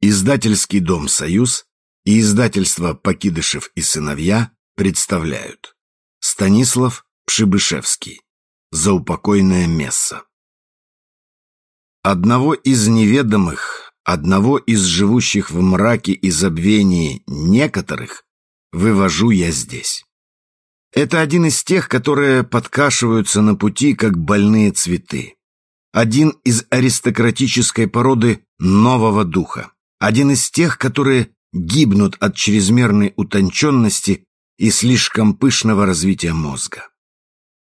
Издательский дом «Союз» и издательство «Покидышев и сыновья» представляют Станислав Пшибышевский «Заупокойное месса». Одного из неведомых, одного из живущих в мраке и забвении некоторых вывожу я здесь. Это один из тех, которые подкашиваются на пути, как больные цветы. Один из аристократической породы нового духа. Один из тех, которые гибнут от чрезмерной утонченности и слишком пышного развития мозга.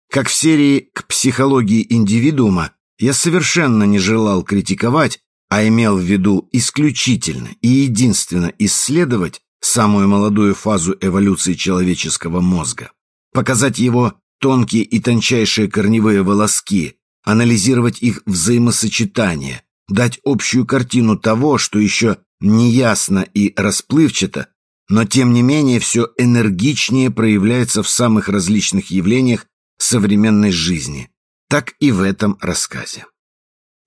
Как в серии «К психологии индивидуума» я совершенно не желал критиковать, а имел в виду исключительно и единственно исследовать самую молодую фазу эволюции человеческого мозга, показать его тонкие и тончайшие корневые волоски, анализировать их взаимосочетание, дать общую картину того, что еще неясно и расплывчато, но тем не менее все энергичнее проявляется в самых различных явлениях современной жизни, так и в этом рассказе.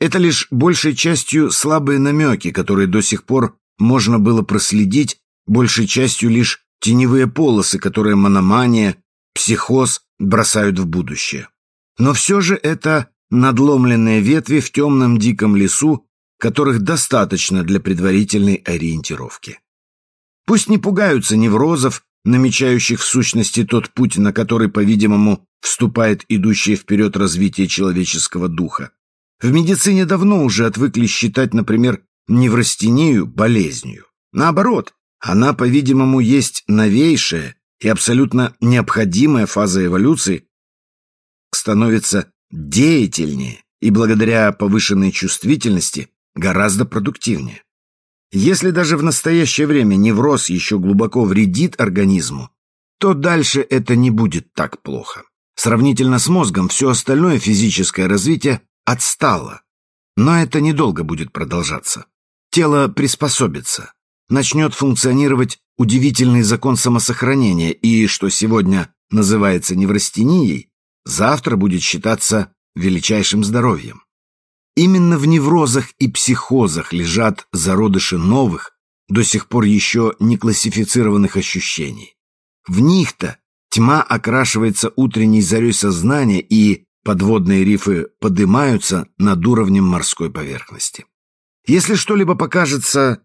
Это лишь большей частью слабые намеки, которые до сих пор можно было проследить, большей частью лишь теневые полосы, которые мономания, психоз бросают в будущее. Но все же это надломленные ветви в темном диком лесу, которых достаточно для предварительной ориентировки. Пусть не пугаются неврозов, намечающих в сущности тот путь, на который, по-видимому, вступает идущее вперед развитие человеческого духа. В медицине давно уже отвыкли считать, например, неврастению болезнью. Наоборот, она, по-видимому, есть новейшая и абсолютно необходимая фаза эволюции, становится деятельнее и благодаря повышенной чувствительности гораздо продуктивнее. Если даже в настоящее время невроз еще глубоко вредит организму, то дальше это не будет так плохо. Сравнительно с мозгом все остальное физическое развитие отстало. Но это недолго будет продолжаться. Тело приспособится, начнет функционировать удивительный закон самосохранения и, что сегодня называется неврастенией, завтра будет считаться величайшим здоровьем. Именно в неврозах и психозах лежат зародыши новых, до сих пор еще не классифицированных ощущений. В них-то тьма окрашивается утренней зарей сознания и подводные рифы поднимаются над уровнем морской поверхности. Если что-либо покажется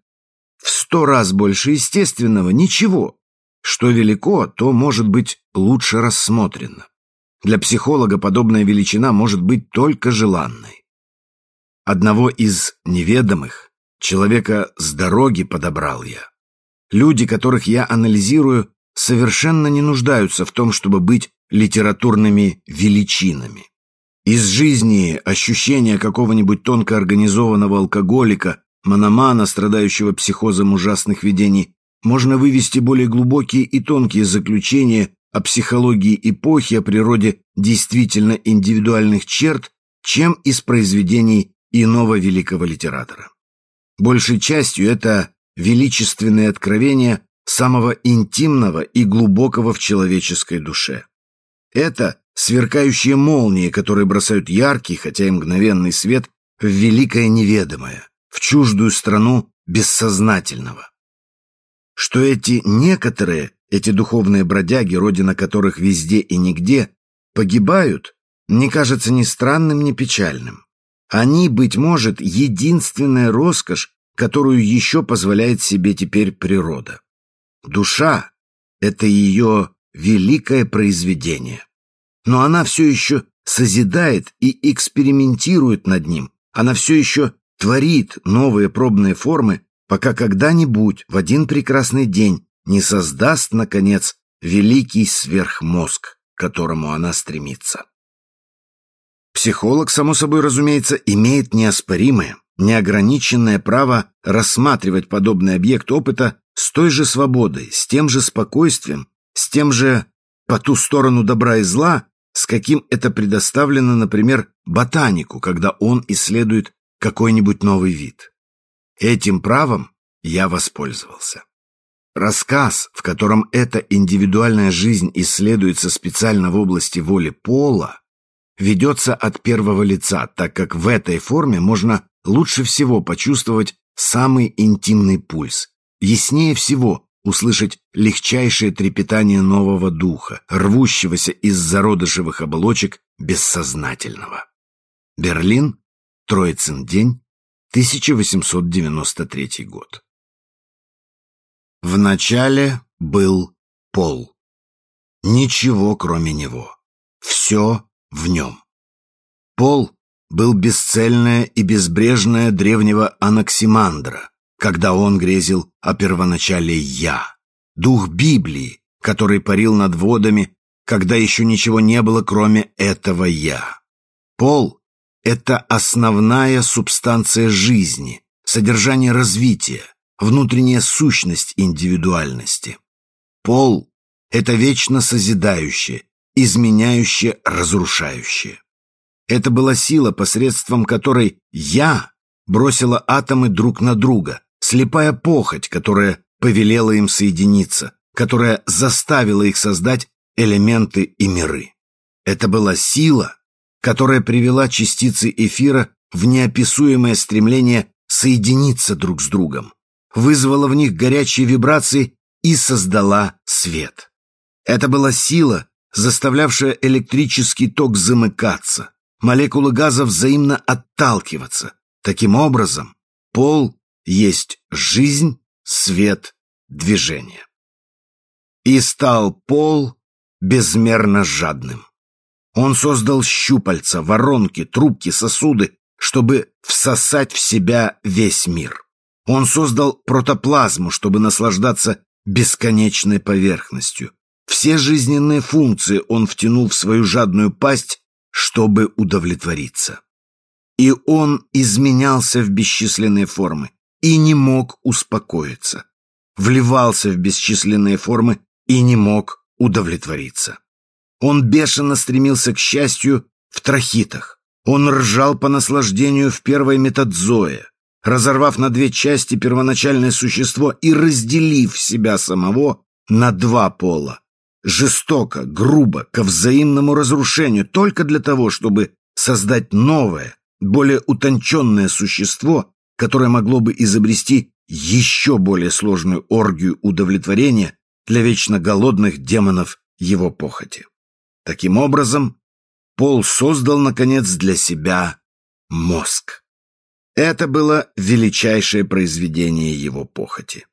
в сто раз больше естественного, ничего. Что велико, то может быть лучше рассмотрено. Для психолога подобная величина может быть только желанной. Одного из неведомых, человека с дороги подобрал я. Люди, которых я анализирую, совершенно не нуждаются в том, чтобы быть литературными величинами. Из жизни ощущения какого-нибудь тонко организованного алкоголика, мономана, страдающего психозом ужасных видений, можно вывести более глубокие и тонкие заключения о психологии эпохи, о природе действительно индивидуальных черт, чем из произведений иного великого литератора. Большей частью это величественные откровения самого интимного и глубокого в человеческой душе. Это сверкающие молнии, которые бросают яркий, хотя и мгновенный свет в великое неведомое, в чуждую страну бессознательного. Что эти некоторые эти духовные бродяги, родина которых везде и нигде, погибают, не кажется ни странным, ни печальным. Они, быть может, единственная роскошь, которую еще позволяет себе теперь природа. Душа — это ее великое произведение. Но она все еще созидает и экспериментирует над ним. Она все еще творит новые пробные формы, пока когда-нибудь в один прекрасный день не создаст, наконец, великий сверхмозг, к которому она стремится. Психолог, само собой разумеется, имеет неоспоримое, неограниченное право рассматривать подобный объект опыта с той же свободой, с тем же спокойствием, с тем же по ту сторону добра и зла, с каким это предоставлено, например, ботанику, когда он исследует какой-нибудь новый вид. Этим правом я воспользовался. Рассказ, в котором эта индивидуальная жизнь исследуется специально в области воли пола, ведется от первого лица, так как в этой форме можно лучше всего почувствовать самый интимный пульс. Яснее всего услышать легчайшее трепетание нового духа, рвущегося из зародышевых оболочек бессознательного. Берлин, Троицын день, 1893 год. Вначале был пол. Ничего кроме него. Все в нем. Пол был бесцельное и безбрежное древнего Анаксимандра, когда он грезил о первоначале «я», дух Библии, который парил над водами, когда еще ничего не было, кроме этого «я». Пол — это основная субстанция жизни, содержание развития, внутренняя сущность индивидуальности. Пол — это вечно созидающее, изменяющее, разрушающее. Это была сила, посредством которой «я» бросила атомы друг на друга, слепая похоть, которая повелела им соединиться, которая заставила их создать элементы и миры. Это была сила, которая привела частицы эфира в неописуемое стремление соединиться друг с другом, вызвала в них горячие вибрации и создала свет. Это была сила, заставлявшая электрический ток замыкаться, молекулы газа взаимно отталкиваться. Таким образом, пол есть жизнь, свет, движение. И стал пол безмерно жадным. Он создал щупальца, воронки, трубки, сосуды, чтобы всосать в себя весь мир. Он создал протоплазму, чтобы наслаждаться бесконечной поверхностью. Все жизненные функции он втянул в свою жадную пасть, чтобы удовлетвориться. И он изменялся в бесчисленные формы и не мог успокоиться. Вливался в бесчисленные формы и не мог удовлетвориться. Он бешено стремился к счастью в трахитах. Он ржал по наслаждению в первой метадзое разорвав на две части первоначальное существо и разделив себя самого на два пола. Жестоко, грубо, ко взаимному разрушению, только для того, чтобы создать новое, более утонченное существо, которое могло бы изобрести еще более сложную оргию удовлетворения для вечно голодных демонов его похоти. Таким образом, Пол создал, наконец, для себя мозг. Это было величайшее произведение его похоти.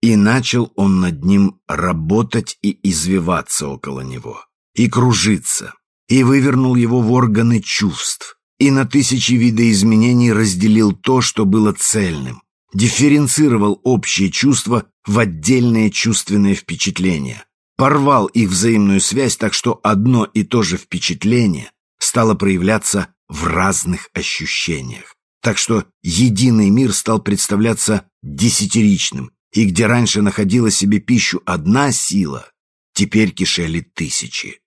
И начал он над ним работать и извиваться около него, и кружиться, и вывернул его в органы чувств, и на тысячи видоизменений разделил то, что было цельным, дифференцировал общие чувства в отдельные чувственные впечатления, порвал их взаимную связь так, что одно и то же впечатление стало проявляться в разных ощущениях так что единый мир стал представляться десятиричным, и где раньше находила себе пищу одна сила, теперь кишели тысячи.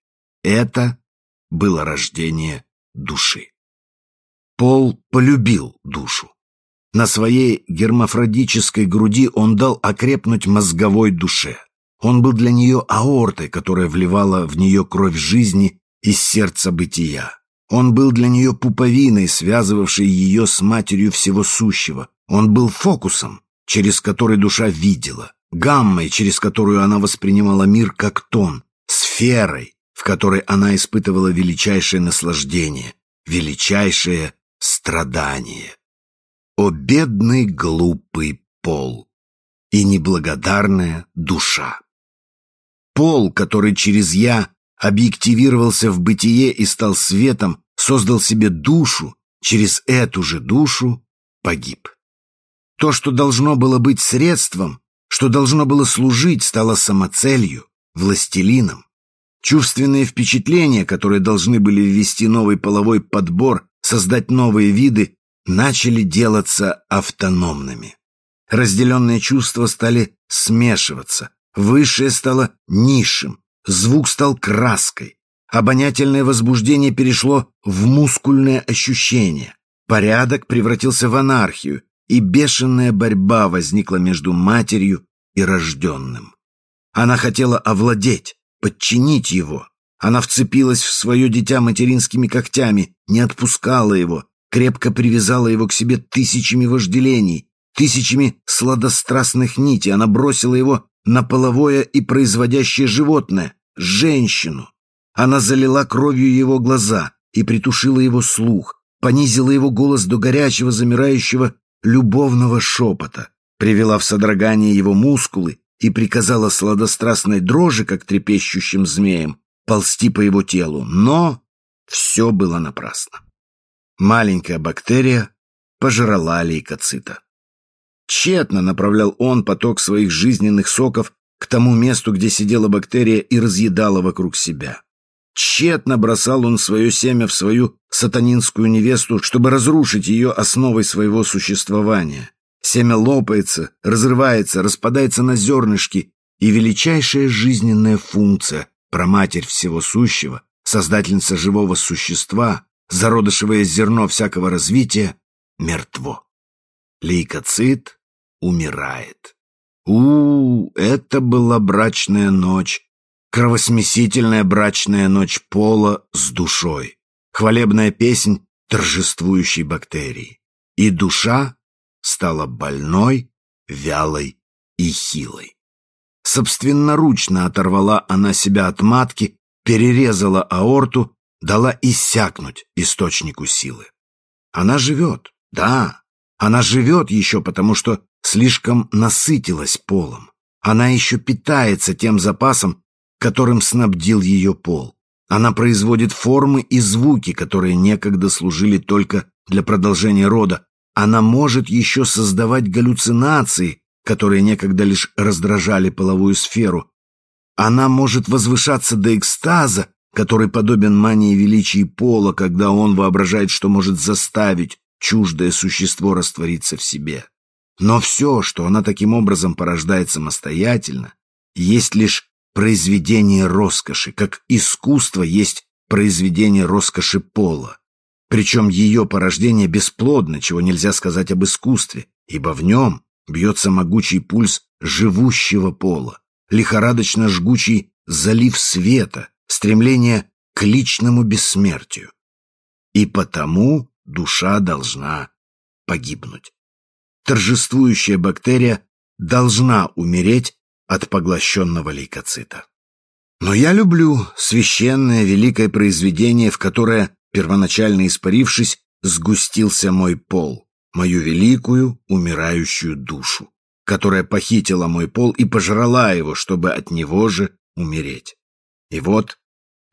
Это было рождение души. Пол полюбил душу. На своей гермафродической груди он дал окрепнуть мозговой душе. Он был для нее аортой, которая вливала в нее кровь жизни из сердца бытия. Он был для нее пуповиной, связывавшей ее с матерью всего сущего. Он был фокусом, через который душа видела, гаммой, через которую она воспринимала мир как тон, сферой, в которой она испытывала величайшее наслаждение, величайшее страдание. О бедный глупый пол и неблагодарная душа! Пол, который через «я» объективировался в бытие и стал светом, создал себе душу, через эту же душу погиб. То, что должно было быть средством, что должно было служить, стало самоцелью, властелином. Чувственные впечатления, которые должны были ввести новый половой подбор, создать новые виды, начали делаться автономными. Разделенные чувства стали смешиваться, высшее стало низшим, Звук стал краской. Обонятельное возбуждение перешло в мускульное ощущение. Порядок превратился в анархию, и бешеная борьба возникла между матерью и рожденным. Она хотела овладеть, подчинить его. Она вцепилась в свое дитя материнскими когтями, не отпускала его, крепко привязала его к себе тысячами вожделений. тысячами сладострастных нитей. Она бросила его на половое и производящее животное, женщину. Она залила кровью его глаза и притушила его слух, понизила его голос до горячего, замирающего, любовного шепота, привела в содрогание его мускулы и приказала сладострастной дрожи, как трепещущим змеям, ползти по его телу. Но все было напрасно. Маленькая бактерия пожрала лейкоцита. Тщетно направлял он поток своих жизненных соков к тому месту, где сидела бактерия и разъедала вокруг себя. Тщетно бросал он свое семя в свою сатанинскую невесту, чтобы разрушить ее основой своего существования. Семя лопается, разрывается, распадается на зернышки, и величайшая жизненная функция, проматерь всего сущего, создательница живого существа, зародышевое зерно всякого развития, мертво. Лейкоцит умирает. У, -у, это была брачная ночь, кровосмесительная брачная ночь пола с душой, хвалебная песнь торжествующей бактерии. И душа стала больной, вялой и хилой. Собственноручно оторвала она себя от матки, перерезала аорту, дала иссякнуть источнику силы. Она живет, да, она живет еще потому, что слишком насытилась полом. Она еще питается тем запасом, которым снабдил ее пол. Она производит формы и звуки, которые некогда служили только для продолжения рода. Она может еще создавать галлюцинации, которые некогда лишь раздражали половую сферу. Она может возвышаться до экстаза, который подобен мании величия пола, когда он воображает, что может заставить чуждое существо раствориться в себе. Но все, что она таким образом порождает самостоятельно, есть лишь произведение роскоши, как искусство есть произведение роскоши пола. Причем ее порождение бесплодно, чего нельзя сказать об искусстве, ибо в нем бьется могучий пульс живущего пола, лихорадочно жгучий залив света, стремление к личному бессмертию. И потому душа должна погибнуть. Торжествующая бактерия должна умереть от поглощенного лейкоцита. Но я люблю священное великое произведение, в которое, первоначально испарившись, сгустился мой пол, мою великую умирающую душу, которая похитила мой пол и пожрала его, чтобы от него же умереть. И вот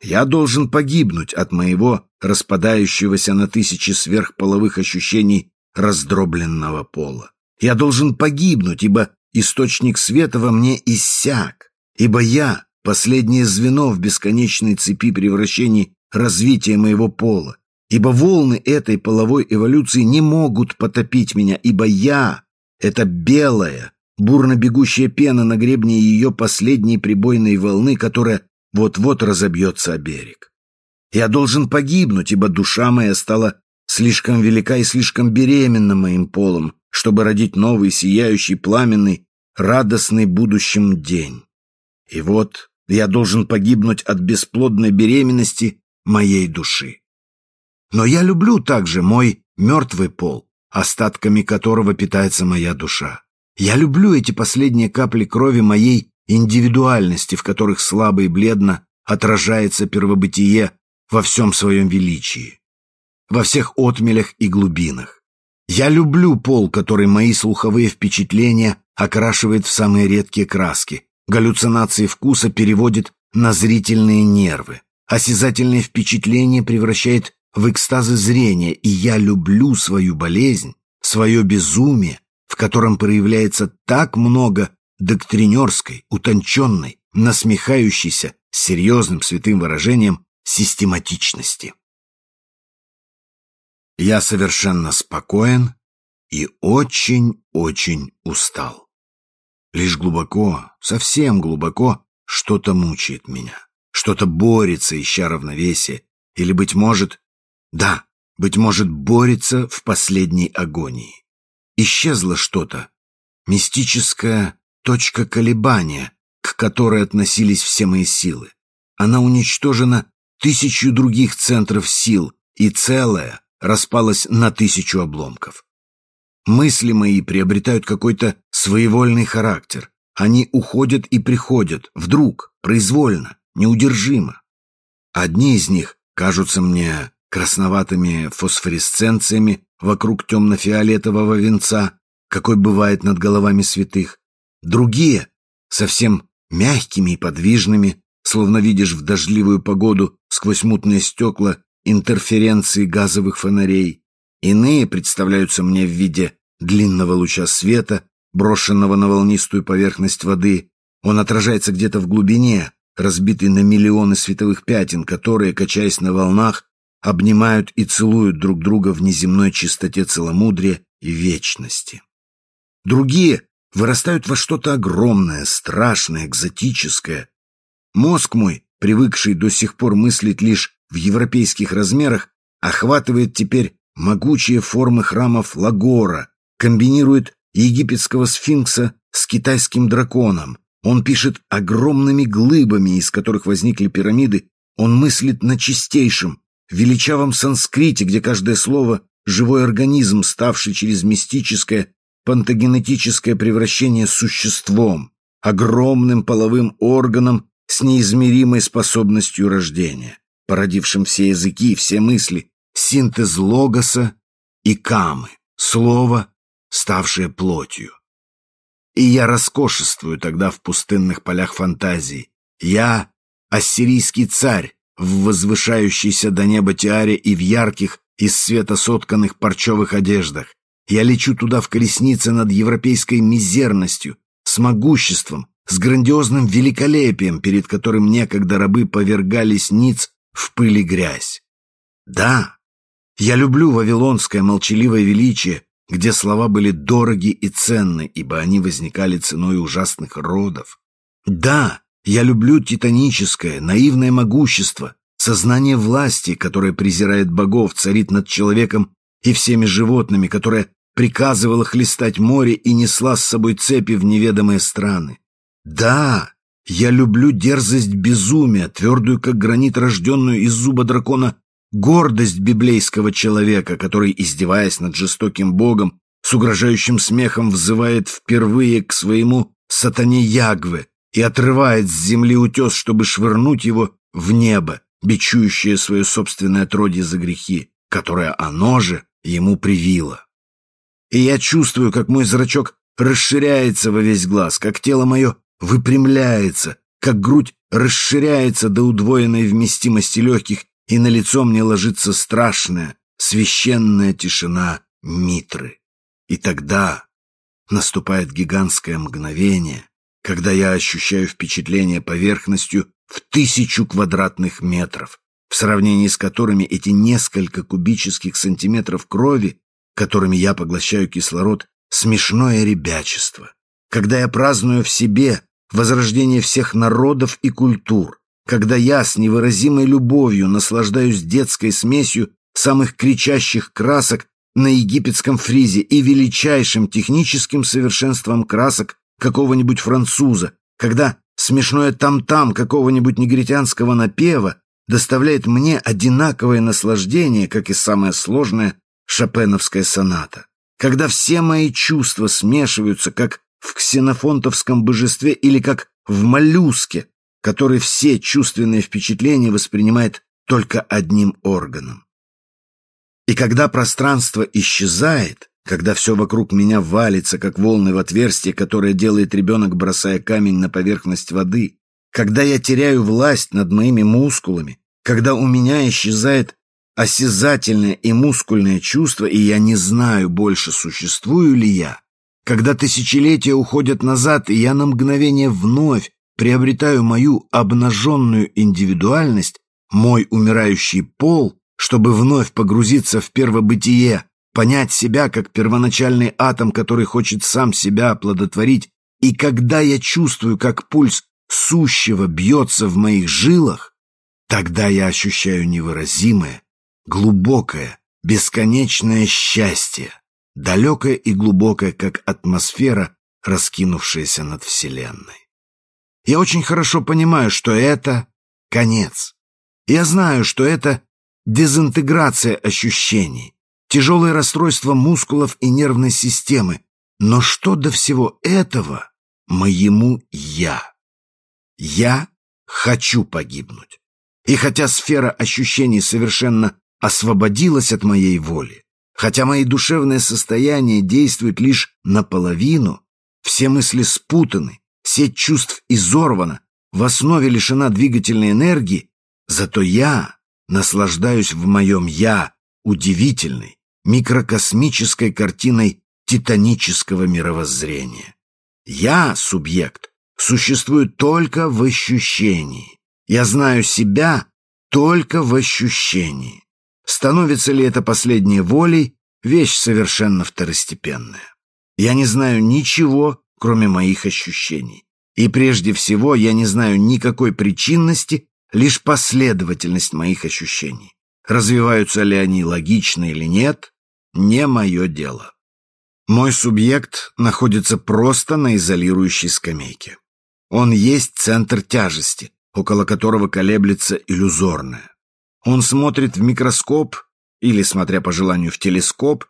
я должен погибнуть от моего распадающегося на тысячи сверхполовых ощущений раздробленного пола. Я должен погибнуть, ибо источник света во мне иссяк, ибо я — последнее звено в бесконечной цепи превращений развития моего пола, ибо волны этой половой эволюции не могут потопить меня, ибо я — это белая, бурно бегущая пена на гребне ее последней прибойной волны, которая вот-вот разобьется о берег. Я должен погибнуть, ибо душа моя стала слишком велика и слишком беременна моим полом, чтобы родить новый, сияющий, пламенный, радостный будущим день. И вот я должен погибнуть от бесплодной беременности моей души. Но я люблю также мой мертвый пол, остатками которого питается моя душа. Я люблю эти последние капли крови моей индивидуальности, в которых слабо и бледно отражается первобытие во всем своем величии, во всех отмелях и глубинах. Я люблю пол, который мои слуховые впечатления окрашивает в самые редкие краски, галлюцинации вкуса переводит на зрительные нервы, осязательные впечатления превращает в экстазы зрения, и я люблю свою болезнь, свое безумие, в котором проявляется так много доктринерской, утонченной, насмехающейся, серьезным святым выражением систематичности. Я совершенно спокоен и очень-очень устал. Лишь глубоко, совсем глубоко, что-то мучает меня, что-то борется, ища равновесие, или, быть может, да, быть может, борется в последней агонии. Исчезло что-то, мистическая точка колебания, к которой относились все мои силы. Она уничтожена тысячу других центров сил, и целая, распалась на тысячу обломков. Мысли мои приобретают какой-то своевольный характер. Они уходят и приходят, вдруг, произвольно, неудержимо. Одни из них кажутся мне красноватыми фосфоресценциями вокруг темно-фиолетового венца, какой бывает над головами святых. Другие — совсем мягкими и подвижными, словно видишь в дождливую погоду сквозь мутные стекла интерференции газовых фонарей. Иные представляются мне в виде длинного луча света, брошенного на волнистую поверхность воды. Он отражается где-то в глубине, разбитый на миллионы световых пятен, которые, качаясь на волнах, обнимают и целуют друг друга в неземной чистоте целомудрия и вечности. Другие вырастают во что-то огромное, страшное, экзотическое. Мозг мой, привыкший до сих пор мыслить лишь в европейских размерах, охватывает теперь могучие формы храмов Лагора, комбинирует египетского сфинкса с китайским драконом. Он пишет огромными глыбами, из которых возникли пирамиды. Он мыслит на чистейшем, величавом санскрите, где каждое слово — живой организм, ставший через мистическое, пантогенетическое превращение существом, огромным половым органом с неизмеримой способностью рождения, породившим все языки и все мысли, синтез логоса и камы, слова, ставшее плотью. И я роскошествую тогда в пустынных полях фантазии. Я — ассирийский царь в возвышающейся до неба тиаре и в ярких, из света сотканных парчевых одеждах. Я лечу туда в колеснице над европейской мизерностью, с могуществом, с грандиозным великолепием, перед которым некогда рабы повергались ниц в пыль и грязь. Да, я люблю вавилонское молчаливое величие, где слова были дороги и ценны, ибо они возникали ценой ужасных родов. Да, я люблю титаническое, наивное могущество, сознание власти, которое презирает богов, царит над человеком и всеми животными, которое приказывала хлестать море и несла с собой цепи в неведомые страны. Да, я люблю дерзость безумия, твердую, как гранит, рожденную из зуба дракона гордость библейского человека, который, издеваясь над жестоким богом, с угрожающим смехом взывает впервые к своему сатане Ягве и отрывает с земли утес, чтобы швырнуть его в небо, бичующее свое собственное отродье за грехи, которое оно же ему привило. И я чувствую, как мой зрачок расширяется во весь глаз, как тело мое выпрямляется, как грудь расширяется до удвоенной вместимости легких и на лицо мне ложится страшная, священная тишина Митры. И тогда наступает гигантское мгновение, когда я ощущаю впечатление поверхностью в тысячу квадратных метров, в сравнении с которыми эти несколько кубических сантиметров крови, которыми я поглощаю кислород, смешное ребячество, когда я праздную в себе возрождение всех народов и культур, когда я с невыразимой любовью наслаждаюсь детской смесью самых кричащих красок на египетском фризе и величайшим техническим совершенством красок какого-нибудь француза, когда смешное там-там какого-нибудь негритянского напева доставляет мне одинаковое наслаждение, как и самая сложная шопеновская соната, когда все мои чувства смешиваются, как в ксенофонтовском божестве или как в моллюске, который все чувственные впечатления воспринимает только одним органом. И когда пространство исчезает, когда все вокруг меня валится, как волны в отверстие, которое делает ребенок, бросая камень на поверхность воды, когда я теряю власть над моими мускулами, когда у меня исчезает осязательное и мускульное чувство, и я не знаю больше, существую ли я, когда тысячелетия уходят назад, и я на мгновение вновь приобретаю мою обнаженную индивидуальность, мой умирающий пол, чтобы вновь погрузиться в первобытие, понять себя как первоначальный атом, который хочет сам себя оплодотворить, и когда я чувствую, как пульс сущего бьется в моих жилах, тогда я ощущаю невыразимое, глубокое, бесконечное счастье, далекое и глубокое, как атмосфера, раскинувшаяся над Вселенной. Я очень хорошо понимаю, что это конец. Я знаю, что это дезинтеграция ощущений, тяжелое расстройство мускулов и нервной системы. Но что до всего этого моему «я»? Я хочу погибнуть. И хотя сфера ощущений совершенно освободилась от моей воли, хотя мои душевные состояния действуют лишь наполовину, все мысли спутаны, сеть чувств изорвана, в основе лишена двигательной энергии, зато я наслаждаюсь в моем «я» удивительной, микрокосмической картиной титанического мировоззрения. Я, субъект, существую только в ощущении. Я знаю себя только в ощущении. Становится ли это последней волей, вещь совершенно второстепенная. Я не знаю ничего, кроме моих ощущений. И прежде всего я не знаю никакой причинности, лишь последовательность моих ощущений. Развиваются ли они логично или нет, не мое дело. Мой субъект находится просто на изолирующей скамейке. Он есть центр тяжести, около которого колеблется иллюзорное. Он смотрит в микроскоп или, смотря по желанию, в телескоп,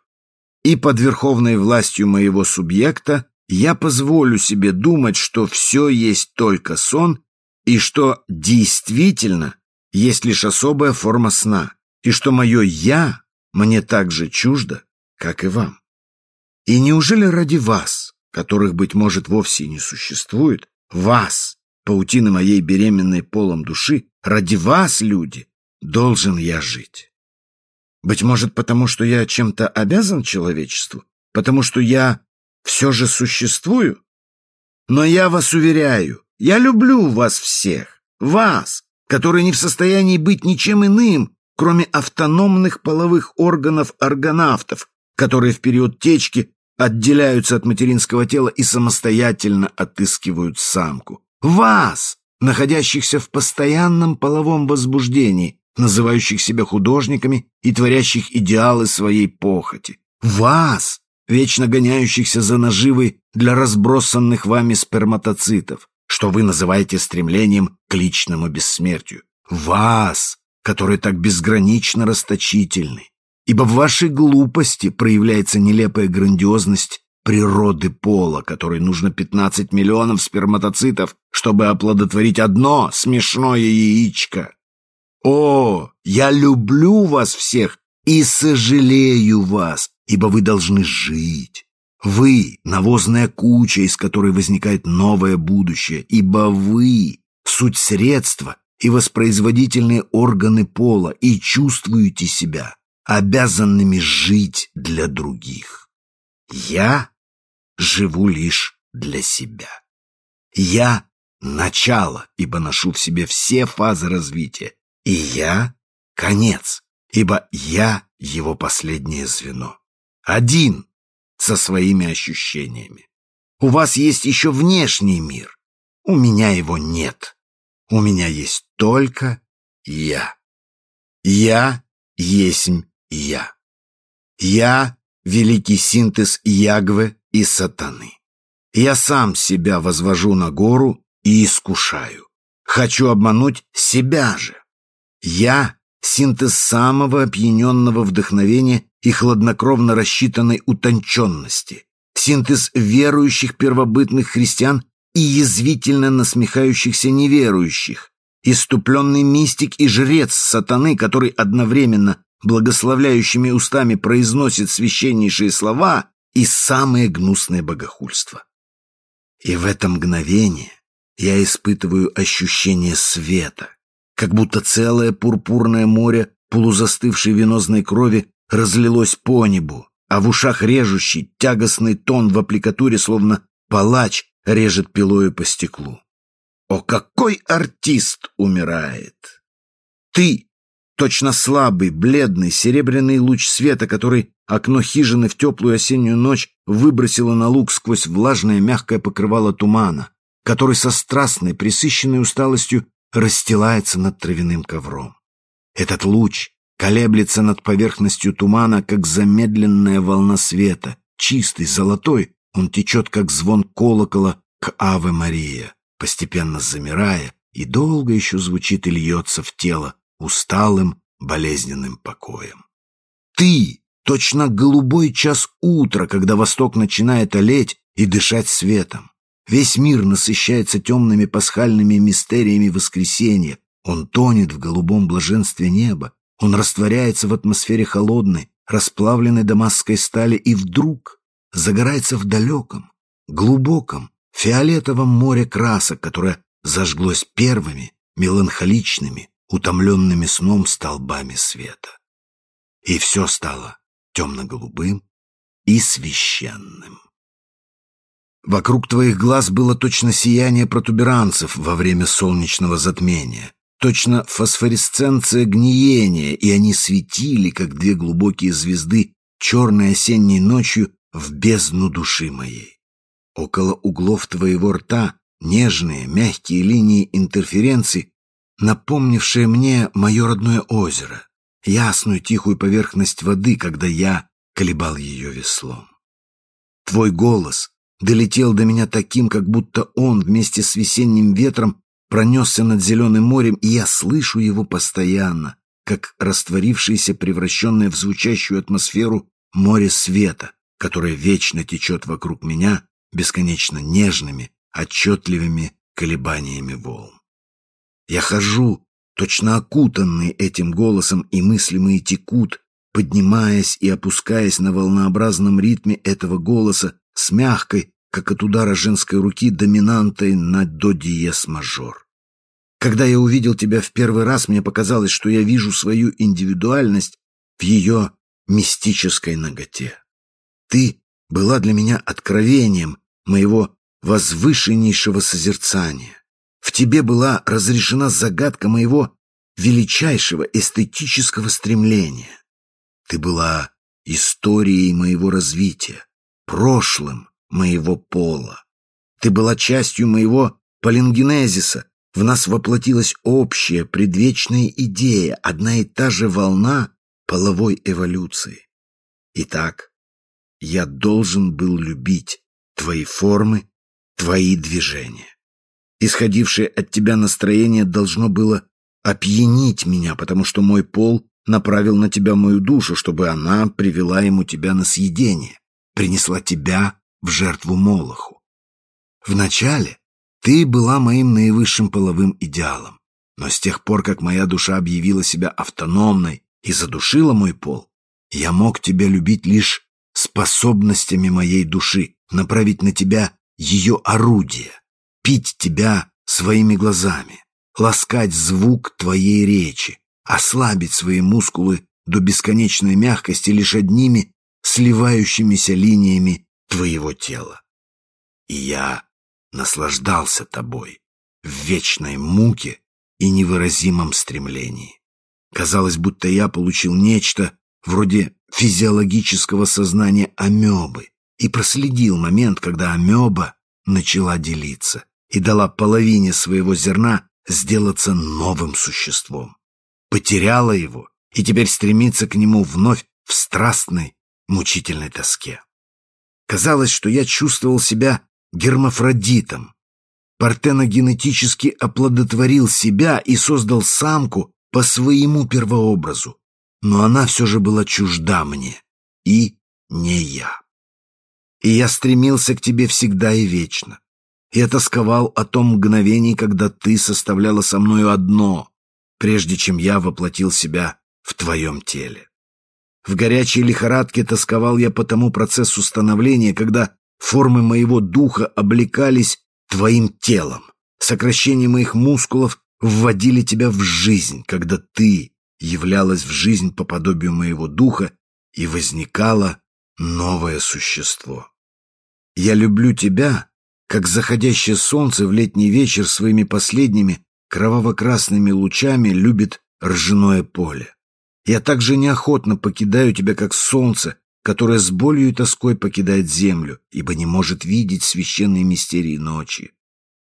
и под верховной властью моего субъекта я позволю себе думать, что все есть только сон и что действительно есть лишь особая форма сна, и что мое «я» мне так же чуждо, как и вам. И неужели ради вас, которых, быть может, вовсе не существует, вас, паутины моей беременной полом души, ради вас, люди, должен я жить? Быть может, потому что я чем-то обязан человечеству? Потому что я все же существую? Но я вас уверяю, я люблю вас всех, вас, которые не в состоянии быть ничем иным, кроме автономных половых органов аргонавтов, которые в период течки отделяются от материнского тела и самостоятельно отыскивают самку. Вас, находящихся в постоянном половом возбуждении, называющих себя художниками и творящих идеалы своей похоти. Вас, вечно гоняющихся за наживой для разбросанных вами сперматоцитов, что вы называете стремлением к личному бессмертию. Вас, которые так безгранично расточительны, ибо в вашей глупости проявляется нелепая грандиозность природы пола, которой нужно 15 миллионов сперматоцитов, чтобы оплодотворить одно смешное яичко. О, я люблю вас всех и сожалею вас, ибо вы должны жить. Вы — навозная куча, из которой возникает новое будущее, ибо вы — суть средства и воспроизводительные органы пола, и чувствуете себя обязанными жить для других. Я живу лишь для себя. Я — начало, ибо ношу в себе все фазы развития, и я — конец, ибо я — его последнее звено. Один со своими ощущениями. У вас есть еще внешний мир. У меня его нет. У меня есть только я. Я есть я. Я — великий синтез Ягвы и сатаны. Я сам себя возвожу на гору и искушаю. Хочу обмануть себя же. Я — синтез самого опьяненного вдохновения и хладнокровно рассчитанной утонченности, синтез верующих первобытных христиан и язвительно насмехающихся неверующих, иступленный мистик и жрец сатаны, который одновременно благословляющими устами произносит священнейшие слова и самое гнусное богохульство. И в это мгновение я испытываю ощущение света, как будто целое пурпурное море полузастывшей венозной крови разлилось по небу, а в ушах режущий, тягостный тон в аппликатуре, словно палач режет пилою по стеклу. О, какой артист умирает! Ты, точно слабый, бледный, серебряный луч света, который окно хижины в теплую осеннюю ночь выбросило на луг сквозь влажное мягкое покрывало тумана, который со страстной, присыщенной усталостью расстилается над травяным ковром. Этот луч колеблется над поверхностью тумана, как замедленная волна света. Чистый, золотой, он течет, как звон колокола к Аве Мария, постепенно замирая, и долго еще звучит и льется в тело усталым, болезненным покоем. Ты точно голубой час утра, когда восток начинает олеть и дышать светом. Весь мир насыщается темными пасхальными мистериями воскресенья. Он тонет в голубом блаженстве неба. Он растворяется в атмосфере холодной, расплавленной дамасской стали и вдруг загорается в далеком, глубоком, фиолетовом море красок, которое зажглось первыми, меланхоличными, утомленными сном столбами света. И все стало темно-голубым и священным. Вокруг твоих глаз было точно сияние протуберанцев во время солнечного затмения, точно фосфоресценция гниения, и они светили, как две глубокие звезды, черной осенней ночью в бездну души моей. Около углов твоего рта нежные, мягкие линии интерференции, напомнившие мне мое родное озеро, ясную тихую поверхность воды, когда я колебал ее веслом. Твой голос долетел до меня таким, как будто он вместе с весенним ветром пронесся над зеленым морем, и я слышу его постоянно, как растворившееся, превращенное в звучащую атмосферу море света, которое вечно течет вокруг меня бесконечно нежными, отчетливыми колебаниями волн. Я хожу, точно окутанный этим голосом, и мысли мои текут, поднимаясь и опускаясь на волнообразном ритме этого голоса с мягкой, как от удара женской руки, доминантой на до диез мажор. Когда я увидел тебя в первый раз, мне показалось, что я вижу свою индивидуальность в ее мистической ноготе. Ты была для меня откровением моего возвышеннейшего созерцания. В тебе была разрешена загадка моего величайшего эстетического стремления. Ты была историей моего развития, прошлым моего пола. Ты была частью моего палингенезиса. В нас воплотилась общая, предвечная идея, одна и та же волна половой эволюции. Итак, я должен был любить твои формы, твои движения. Исходившее от тебя настроение должно было опьянить меня, потому что мой пол направил на тебя мою душу, чтобы она привела ему тебя на съедение, принесла тебя в жертву Молоху. Вначале ты была моим наивысшим половым идеалом, но с тех пор, как моя душа объявила себя автономной и задушила мой пол, я мог тебя любить лишь способностями моей души, направить на тебя ее орудие, пить тебя своими глазами, ласкать звук твоей речи, ослабить свои мускулы до бесконечной мягкости лишь одними сливающимися линиями твоего тела. И я наслаждался тобой в вечной муке и невыразимом стремлении. Казалось, будто я получил нечто вроде физиологического сознания амебы и проследил момент, когда амеба начала делиться и дала половине своего зерна сделаться новым существом. Потеряла его и теперь стремится к нему вновь в страстной, мучительной тоске. Казалось, что я чувствовал себя гермафродитом. Партеногенетически оплодотворил себя и создал самку по своему первообразу, но она все же была чужда мне, и не я. И я стремился к тебе всегда и вечно. Я тосковал о том мгновении, когда ты составляла со мною одно, прежде чем я воплотил себя в твоем теле. В горячей лихорадке тосковал я по тому процессу становления, когда формы моего духа облекались твоим телом. Сокращение моих мускулов вводили тебя в жизнь, когда ты являлась в жизнь по подобию моего духа и возникало новое существо. Я люблю тебя, как заходящее солнце в летний вечер своими последними кроваво-красными лучами любит ржаное поле. Я также неохотно покидаю тебя, как солнце, которое с болью и тоской покидает землю, ибо не может видеть священные мистерии ночи.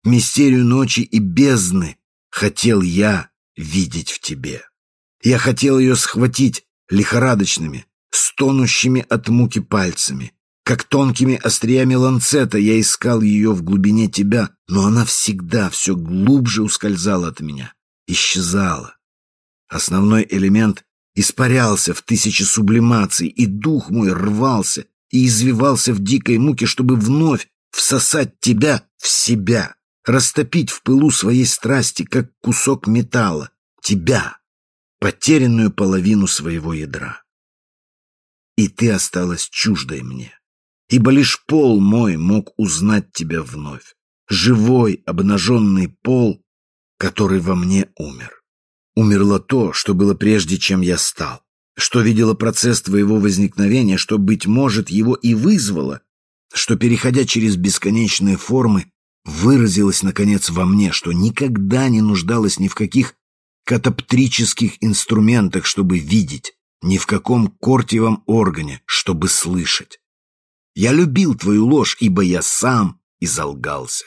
Мистерию ночи и бездны хотел я видеть в тебе. Я хотел ее схватить лихорадочными, стонущими от муки пальцами, как тонкими остриями ланцета я искал ее в глубине тебя, но она всегда все глубже ускользала от меня, исчезала. Основной элемент испарялся в тысячи сублимаций, и дух мой рвался и извивался в дикой муке, чтобы вновь всосать тебя в себя, растопить в пылу своей страсти, как кусок металла, тебя, потерянную половину своего ядра. И ты осталась чуждой мне, ибо лишь пол мой мог узнать тебя вновь, живой обнаженный пол, который во мне умер. Умерло то, что было прежде, чем я стал, что видело процесс твоего возникновения, что, быть может, его и вызвало, что, переходя через бесконечные формы, выразилось, наконец, во мне, что никогда не нуждалось ни в каких катаптрических инструментах, чтобы видеть, ни в каком кортевом органе, чтобы слышать. Я любил твою ложь, ибо я сам изолгался.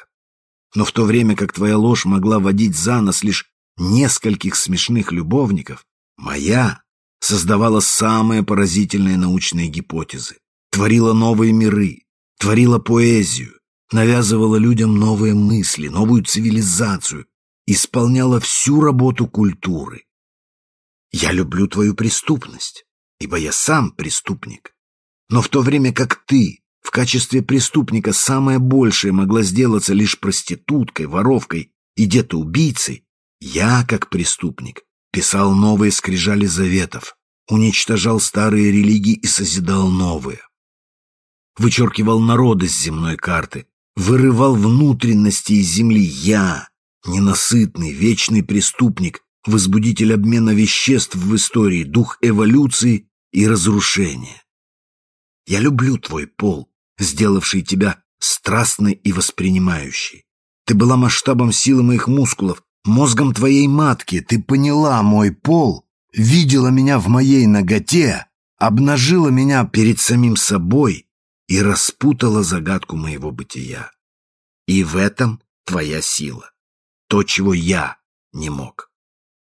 Но в то время как твоя ложь могла водить за нос лишь нескольких смешных любовников, моя создавала самые поразительные научные гипотезы, творила новые миры, творила поэзию, навязывала людям новые мысли, новую цивилизацию, исполняла всю работу культуры. Я люблю твою преступность, ибо я сам преступник. Но в то время как ты в качестве преступника самое большее могла сделаться лишь проституткой, воровкой и где-то убийцей, я, как преступник, писал новые скрижали заветов, уничтожал старые религии и созидал новые. Вычеркивал народы с земной карты, вырывал внутренности из земли я, ненасытный, вечный преступник, возбудитель обмена веществ в истории, дух эволюции и разрушения. Я люблю твой пол, сделавший тебя страстной и воспринимающей. Ты была масштабом силы моих мускулов, Мозгом твоей матки ты поняла мой пол, видела меня в моей ноготе, обнажила меня перед самим собой и распутала загадку моего бытия. И в этом твоя сила, то, чего я не мог.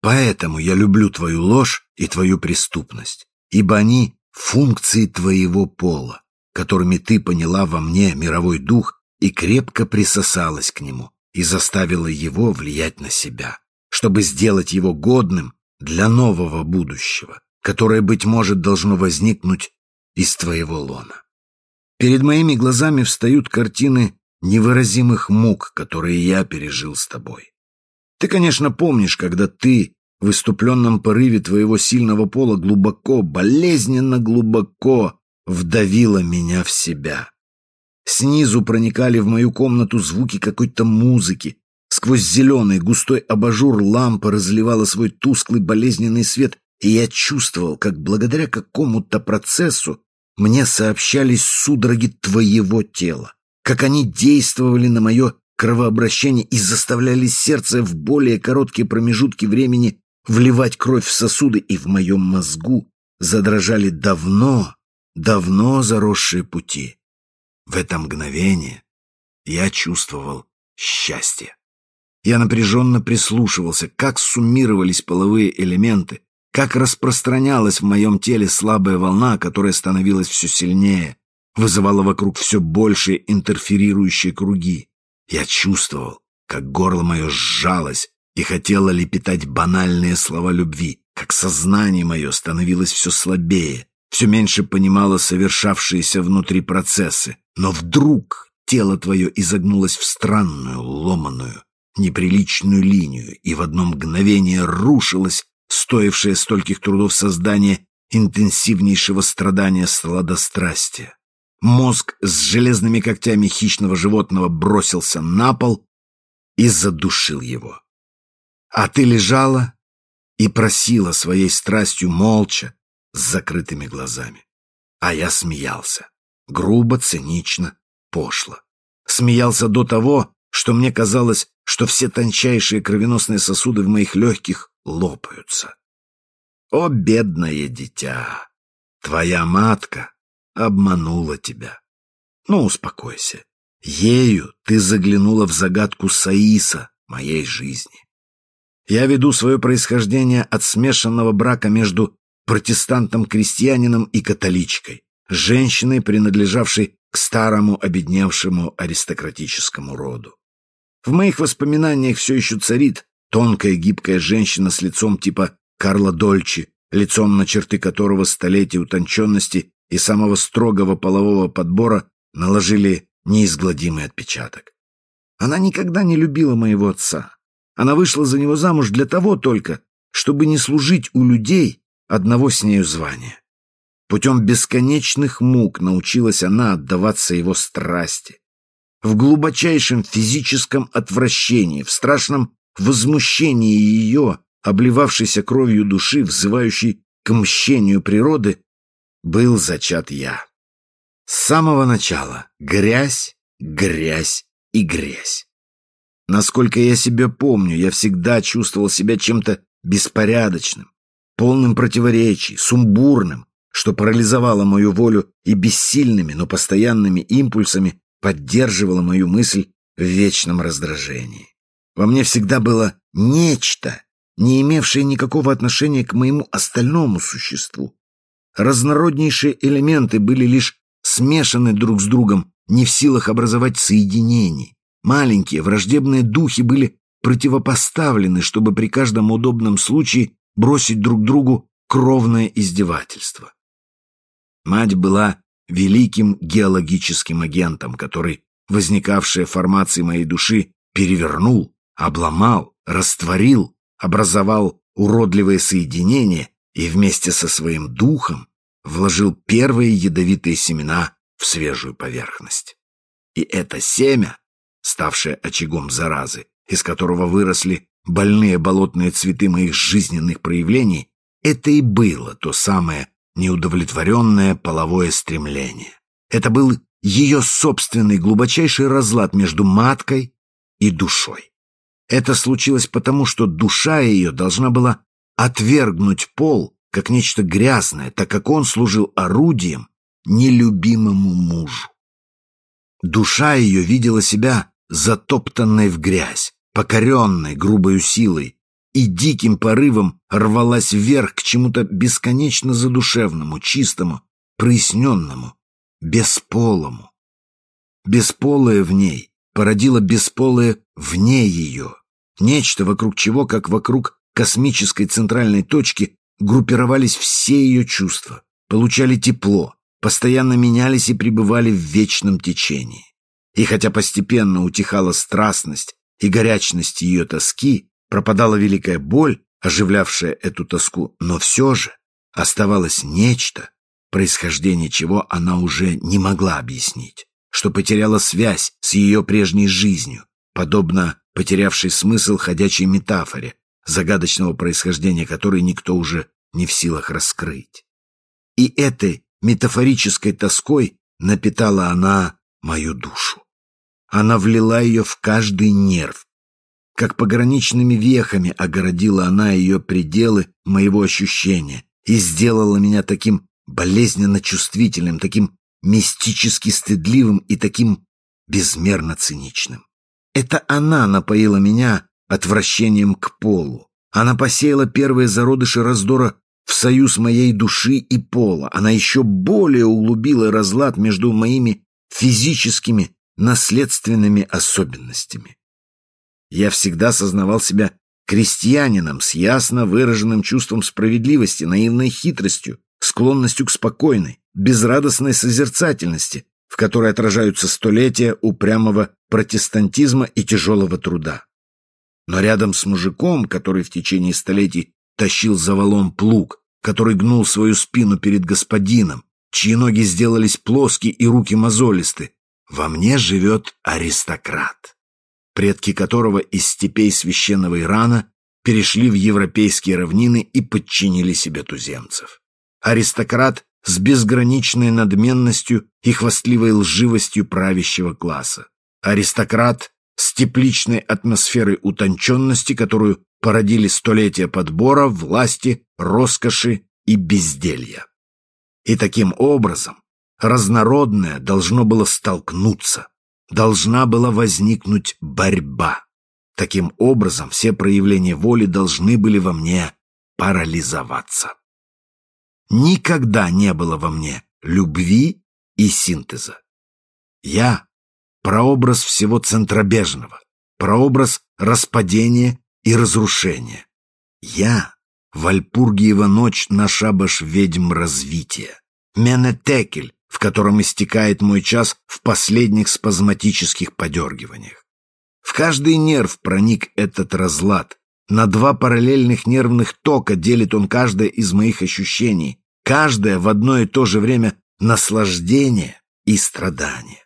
Поэтому я люблю твою ложь и твою преступность, ибо они — функции твоего пола, которыми ты поняла во мне мировой дух и крепко присосалась к нему, и заставила его влиять на себя, чтобы сделать его годным для нового будущего, которое, быть может, должно возникнуть из твоего лона. Перед моими глазами встают картины невыразимых мук, которые я пережил с тобой. Ты, конечно, помнишь, когда ты в выступленном порыве твоего сильного пола глубоко, болезненно глубоко вдавила меня в себя. Снизу проникали в мою комнату звуки какой-то музыки. Сквозь зеленый густой абажур лампа разливала свой тусклый болезненный свет, и я чувствовал, как благодаря какому-то процессу мне сообщались судороги твоего тела, как они действовали на мое кровообращение и заставляли сердце в более короткие промежутки времени вливать кровь в сосуды, и в моем мозгу задрожали давно, давно заросшие пути. В это мгновение я чувствовал счастье. Я напряженно прислушивался, как суммировались половые элементы, как распространялась в моем теле слабая волна, которая становилась все сильнее, вызывала вокруг все большие интерферирующие круги. Я чувствовал, как горло мое сжалось и хотело лепетать банальные слова любви, как сознание мое становилось все слабее, все меньше понимало совершавшиеся внутри процессы, но вдруг тело твое изогнулось в странную, ломаную, неприличную линию и в одно мгновение рушилось стоившее стольких трудов создание интенсивнейшего страдания сладострастия. Мозг с железными когтями хищного животного бросился на пол и задушил его. А ты лежала и просила своей страстью молча, с закрытыми глазами. А я смеялся. Грубо, цинично, пошло. Смеялся до того, что мне казалось, что все тончайшие кровеносные сосуды в моих легких лопаются. О, бедное дитя! Твоя матка обманула тебя. Ну, успокойся. Ею ты заглянула в загадку Саиса моей жизни. Я веду свое происхождение от смешанного брака между протестантом-крестьянином и католичкой, женщиной, принадлежавшей к старому обедневшему аристократическому роду. В моих воспоминаниях все еще царит тонкая гибкая женщина с лицом типа Карла Дольчи, лицом на черты которого столетия утонченности и самого строгого полового подбора наложили неизгладимый отпечаток. Она никогда не любила моего отца. Она вышла за него замуж для того только, чтобы не служить у людей одного с нею звания. Путем бесконечных мук научилась она отдаваться его страсти. В глубочайшем физическом отвращении, в страшном возмущении ее, обливавшейся кровью души, взывающей к мщению природы, был зачат я. С самого начала грязь, грязь и грязь. Насколько я себя помню, я всегда чувствовал себя чем-то беспорядочным, полным противоречий, сумбурным, что парализовало мою волю и бессильными, но постоянными импульсами поддерживало мою мысль в вечном раздражении. Во мне всегда было нечто, не имевшее никакого отношения к моему остальному существу. Разнороднейшие элементы были лишь смешаны друг с другом, не в силах образовать соединений. Маленькие враждебные духи были противопоставлены, чтобы при каждом удобном случае бросить друг другу кровное издевательство. Мать была великим геологическим агентом, который возникавшие формации моей души перевернул, обломал, растворил, образовал уродливые соединения и вместе со своим духом вложил первые ядовитые семена в свежую поверхность. И это семя, ставшее очагом заразы, из которого выросли больные болотные цветы моих жизненных проявлений, это и было то самое неудовлетворенное половое стремление. Это был ее собственный глубочайший разлад между маткой и душой. Это случилось потому, что душа ее должна была отвергнуть пол как нечто грязное, так как он служил орудием нелюбимому мужу. Душа ее видела себя затоптанной в грязь, покоренной грубою силой, и диким порывом рвалась вверх к чему-то бесконечно задушевному, чистому, проясненному, бесполому. Бесполое в ней породило бесполое вне ее, нечто, вокруг чего, как вокруг космической центральной точки, группировались все ее чувства, получали тепло, постоянно менялись и пребывали в вечном течении. И хотя постепенно утихала страстность и горячность ее тоски, пропадала великая боль, оживлявшая эту тоску, но все же оставалось нечто, происхождение чего она уже не могла объяснить, что потеряла связь с ее прежней жизнью, подобно потерявшей смысл ходячей метафоре, загадочного происхождения которой никто уже не в силах раскрыть. И этой метафорической тоской напитала она мою душу. Она влила ее в каждый нерв, как пограничными вехами огородила она ее пределы моего ощущения и сделала меня таким болезненно чувствительным, таким мистически стыдливым и таким безмерно циничным. Это она напоила меня отвращением к полу. Она посеяла первые зародыши раздора в союз моей души и пола. Она еще более углубила разлад между моими физическими наследственными особенностями. Я всегда сознавал себя крестьянином с ясно выраженным чувством справедливости, наивной хитростью, склонностью к спокойной, безрадостной созерцательности, в которой отражаются столетия упрямого протестантизма и тяжелого труда. Но рядом с мужиком, который в течение столетий тащил за валом плуг, который гнул свою спину перед господином, чьи ноги сделались плоские и руки мозолисты, во мне живет аристократ предки которого из степей священного Ирана перешли в европейские равнины и подчинили себе туземцев. Аристократ с безграничной надменностью и хвастливой лживостью правящего класса. Аристократ с тепличной атмосферой утонченности, которую породили столетия подбора, власти, роскоши и безделья. И таким образом разнородное должно было столкнуться, должна была возникнуть борьба. Таким образом, все проявления воли должны были во мне парализоваться. Никогда не было во мне любви и синтеза. Я — прообраз всего центробежного, прообраз распадения и разрушения. Я Вальпургиева ночь на шабаш ведьм развития. Менетекель, в котором истекает мой час в последних спазматических подергиваниях. В каждый нерв проник этот разлад. На два параллельных нервных тока делит он каждое из моих ощущений, каждое в одно и то же время наслаждение и страдание.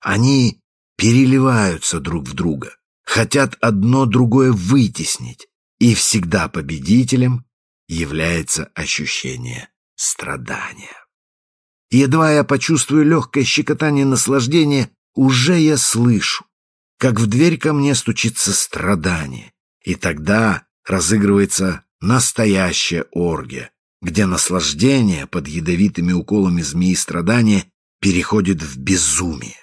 Они переливаются друг в друга, хотят одно другое вытеснить, и всегда победителем является ощущение страдания. Едва я почувствую легкое щекотание наслаждения, уже я слышу, как в дверь ко мне стучится страдание, и тогда разыгрывается настоящая оргия, где наслаждение под ядовитыми уколами змеи страдания переходит в безумие.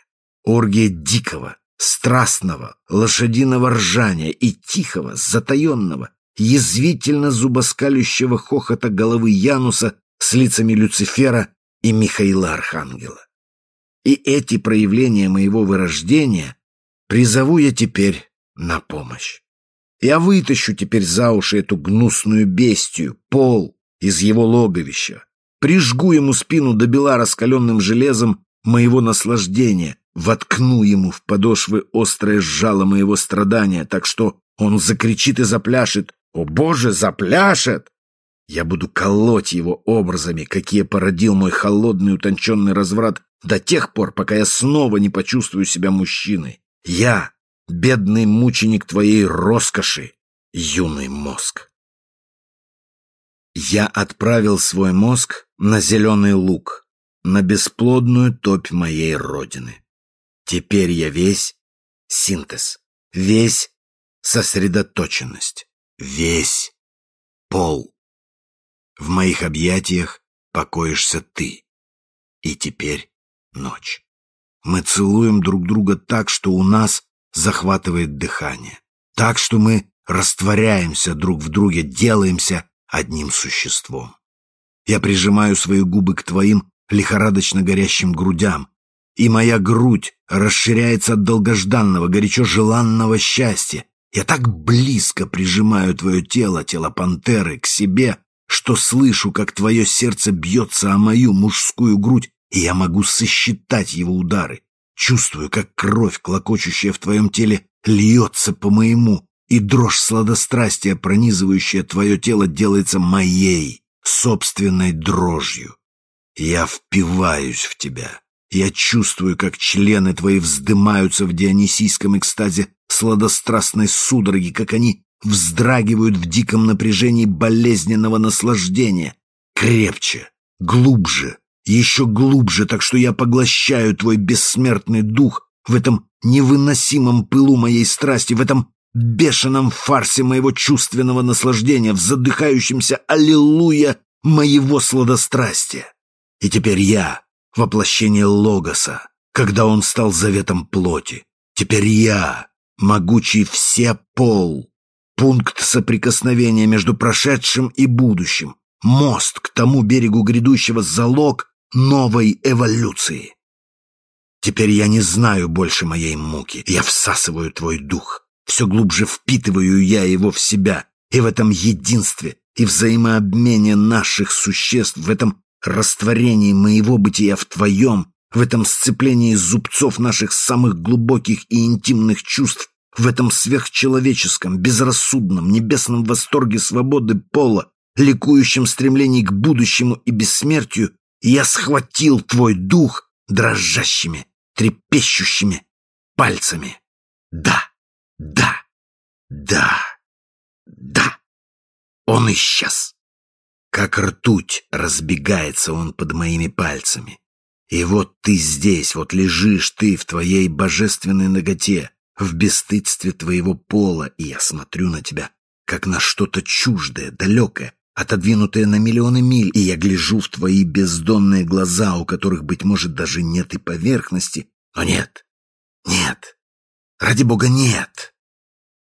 Оргия дикого, страстного, лошадиного ржания и тихого, затаенного, язвительно зубоскалющего хохота головы Януса с лицами Люцифера и Михаила Архангела. И эти проявления моего вырождения призову я теперь на помощь. Я вытащу теперь за уши эту гнусную бестию, пол, из его логовища, прижгу ему спину до бела раскаленным железом моего наслаждения, воткну ему в подошвы острое жало моего страдания, так что он закричит и запляшет. О, Боже, запляшет! Я буду колоть его образами, какие породил мой холодный утонченный разврат до тех пор, пока я снова не почувствую себя мужчиной. Я — бедный мученик твоей роскоши, юный мозг. Я отправил свой мозг на зеленый луг, на бесплодную топь моей родины. Теперь я весь синтез, весь сосредоточенность, весь пол. В моих объятиях покоишься ты. И теперь ночь. Мы целуем друг друга так, что у нас захватывает дыхание. Так, что мы растворяемся друг в друге, делаемся одним существом. Я прижимаю свои губы к твоим лихорадочно горящим грудям, и моя грудь расширяется от долгожданного, горячо желанного счастья. Я так близко прижимаю твое тело, тело пантеры, к себе, что слышу, как твое сердце бьется о мою мужскую грудь, и я могу сосчитать его удары. Чувствую, как кровь, клокочущая в твоем теле, льется по моему, и дрожь сладострастия, пронизывающая твое тело, делается моей собственной дрожью. Я впиваюсь в тебя. Я чувствую, как члены твои вздымаются в дионисийском экстазе сладострастной судороги, как они вздрагивают в диком напряжении болезненного наслаждения. Крепче, глубже, еще глубже, так что я поглощаю твой бессмертный дух в этом невыносимом пылу моей страсти, в этом бешеном фарсе моего чувственного наслаждения, в задыхающемся «Аллилуйя» моего сладострастия. И теперь я — воплощение Логоса, когда он стал заветом плоти. Теперь я — могучий все пол, пункт соприкосновения между прошедшим и будущим, мост к тому берегу грядущего залог новой эволюции. Теперь я не знаю больше моей муки. Я всасываю твой дух. Все глубже впитываю я его в себя. И в этом единстве и взаимообмене наших существ, в этом растворении моего бытия в твоем, в этом сцеплении зубцов наших самых глубоких и интимных чувств, в этом сверхчеловеческом, безрассудном, небесном восторге свободы пола, ликующем стремлении к будущему и бессмертию, я схватил твой дух дрожащими, трепещущими пальцами. Да, да, да, да. Он исчез. Как ртуть разбегается он под моими пальцами. И вот ты здесь, вот лежишь ты в твоей божественной ноготе, в бесстыдстве твоего пола, и я смотрю на тебя, как на что-то чуждое, далекое, отодвинутая на миллионы миль, и я гляжу в твои бездонные глаза, у которых, быть может, даже нет и поверхности. Но нет, нет, ради бога, нет.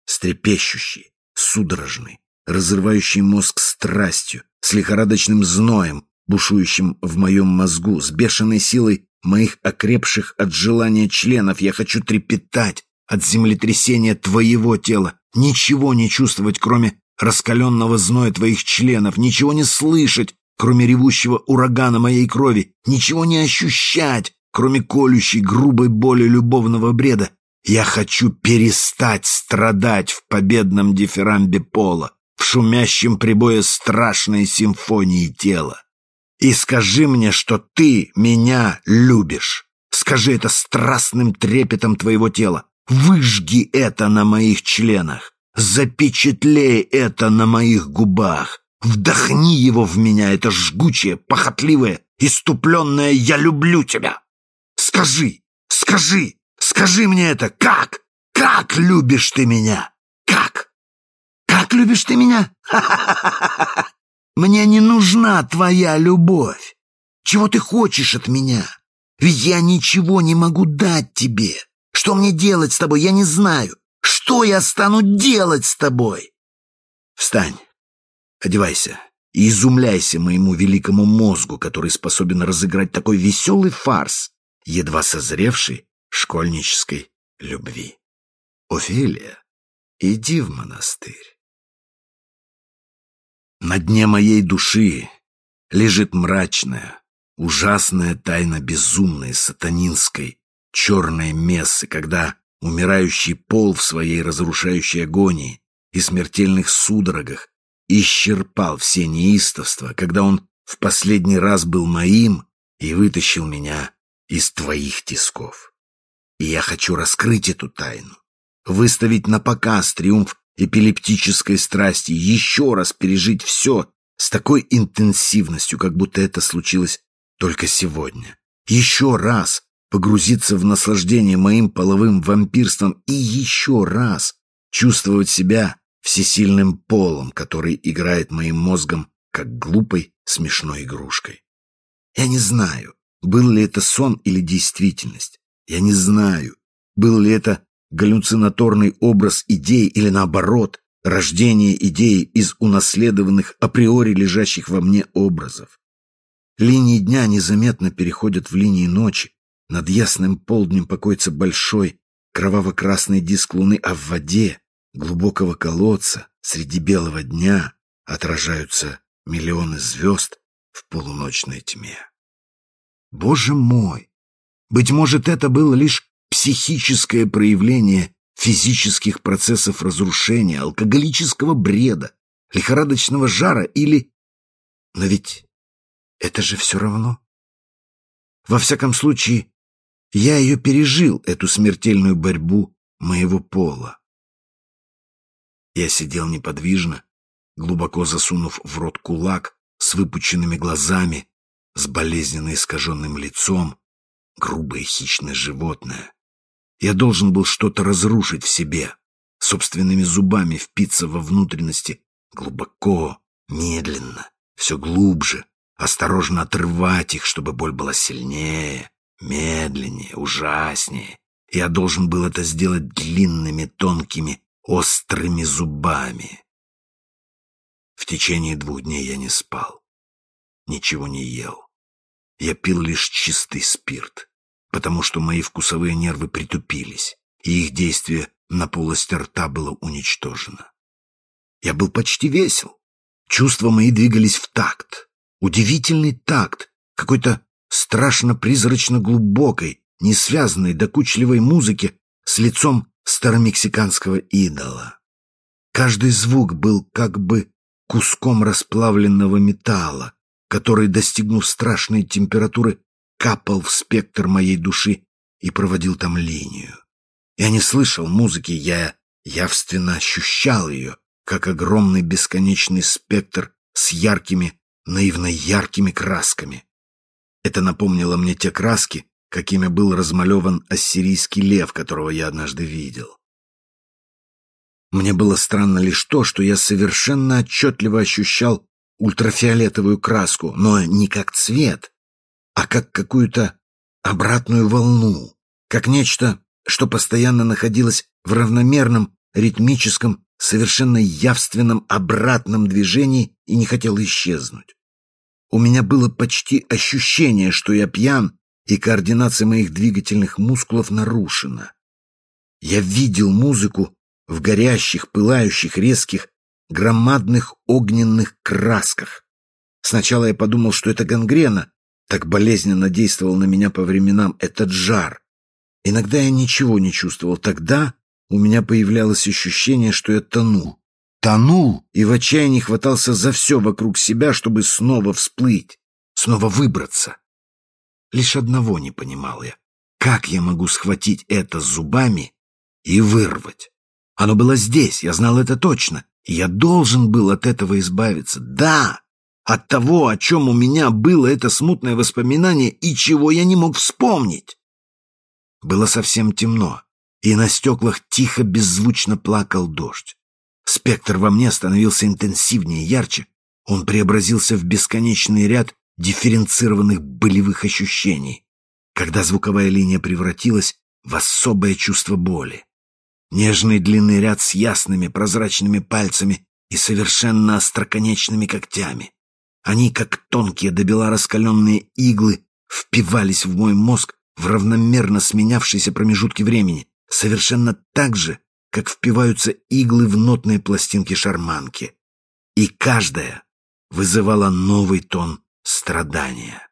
Стрепещущий, судорожный, разрывающий мозг страстью, с лихорадочным зноем, бушующим в моем мозгу, с бешеной силой моих окрепших от желания членов. Я хочу трепетать от землетрясения твоего тела, ничего не чувствовать, кроме раскаленного зноя твоих членов, ничего не слышать, кроме ревущего урагана моей крови, ничего не ощущать, кроме колющей грубой боли любовного бреда. Я хочу перестать страдать в победном дифирамбе пола, в шумящем прибое страшной симфонии тела. И скажи мне, что ты меня любишь. Скажи это страстным трепетом твоего тела. Выжги это на моих членах. Запечатлей это на моих губах. Вдохни его в меня, это жгучее, похотливое, иступленное «Я люблю тебя». Скажи, скажи, скажи мне это, как? Как любишь ты меня? Как? Как любишь ты меня? Мне не нужна твоя любовь. Чего ты хочешь от меня? Ведь я ничего не могу дать тебе. Что мне делать с тобой, я не знаю. Что я стану делать с тобой? Встань, одевайся и изумляйся моему великому мозгу, который способен разыграть такой веселый фарс, едва созревший школьнической любви. Офелия, иди в монастырь. На дне моей души лежит мрачная, ужасная тайна безумной, сатанинской, черной мессы, когда умирающий пол в своей разрушающей агонии и смертельных судорогах исчерпал все неистовства, когда он в последний раз был моим и вытащил меня из твоих тисков. И я хочу раскрыть эту тайну, выставить на показ триумф эпилептической страсти, еще раз пережить все с такой интенсивностью, как будто это случилось только сегодня. Еще раз погрузиться в наслаждение моим половым вампирством и еще раз чувствовать себя всесильным полом, который играет моим мозгом как глупой смешной игрушкой. Я не знаю, был ли это сон или действительность. Я не знаю, был ли это галлюцинаторный образ идей или наоборот, рождение идеи из унаследованных априори лежащих во мне образов. Линии дня незаметно переходят в линии ночи, над ясным полднем покоится большой кроваво-красный диск луны, а в воде глубокого колодца среди белого дня отражаются миллионы звезд в полуночной тьме. Боже мой! Быть может, это было лишь психическое проявление физических процессов разрушения, алкоголического бреда, лихорадочного жара или... Но ведь это же все равно. Во всяком случае, я ее пережил, эту смертельную борьбу моего пола. Я сидел неподвижно, глубоко засунув в рот кулак, с выпученными глазами, с болезненно искаженным лицом, грубое хищное животное. Я должен был что-то разрушить в себе, собственными зубами впиться во внутренности глубоко, медленно, все глубже, осторожно отрывать их, чтобы боль была сильнее, медленнее, ужаснее. Я должен был это сделать длинными, тонкими, острыми зубами. В течение двух дней я не спал, ничего не ел. Я пил лишь чистый спирт, потому что мои вкусовые нервы притупились, и их действие на полость рта было уничтожено. Я был почти весел. Чувства мои двигались в такт. Удивительный такт, какой-то страшно призрачно глубокой, несвязанной докучливой музыки с лицом старомексиканского идола. Каждый звук был как бы куском расплавленного металла, который, достигнув страшной температуры, капал в спектр моей души и проводил там линию. Я не слышал музыки, я явственно ощущал ее, как огромный бесконечный спектр с яркими, наивно яркими красками. Это напомнило мне те краски, какими был размалеван ассирийский лев, которого я однажды видел. Мне было странно лишь то, что я совершенно отчетливо ощущал ультрафиолетовую краску, но не как цвет, а как какую-то обратную волну, как нечто, что постоянно находилось в равномерном, ритмическом, совершенно явственном обратном движении и не хотело исчезнуть. У меня было почти ощущение, что я пьян, и координация моих двигательных мускулов нарушена. Я видел музыку в горящих, пылающих, резких, громадных огненных красках. Сначала я подумал, что это гангрена, так болезненно действовал на меня по временам этот жар. Иногда я ничего не чувствовал. Тогда у меня появлялось ощущение, что я тону. Тонул и в отчаянии хватался за все вокруг себя, чтобы снова всплыть, снова выбраться. Лишь одного не понимал я. Как я могу схватить это зубами и вырвать? Оно было здесь, я знал это точно. Я должен был от этого избавиться. Да, от того, о чем у меня было это смутное воспоминание и чего я не мог вспомнить. Было совсем темно, и на стеклах тихо, беззвучно плакал дождь. Спектр во мне становился интенсивнее, ярче. Он преобразился в бесконечный ряд дифференцированных болевых ощущений, когда звуковая линия превратилась в особое чувство боли. Нежный длинный ряд с ясными прозрачными пальцами и совершенно остроконечными когтями. Они, как тонкие до бела раскаленные иглы, впивались в мой мозг в равномерно сменявшиеся промежутки времени, совершенно так же, как впиваются иглы в нотные пластинки шарманки. И каждая вызывала новый тон страдания.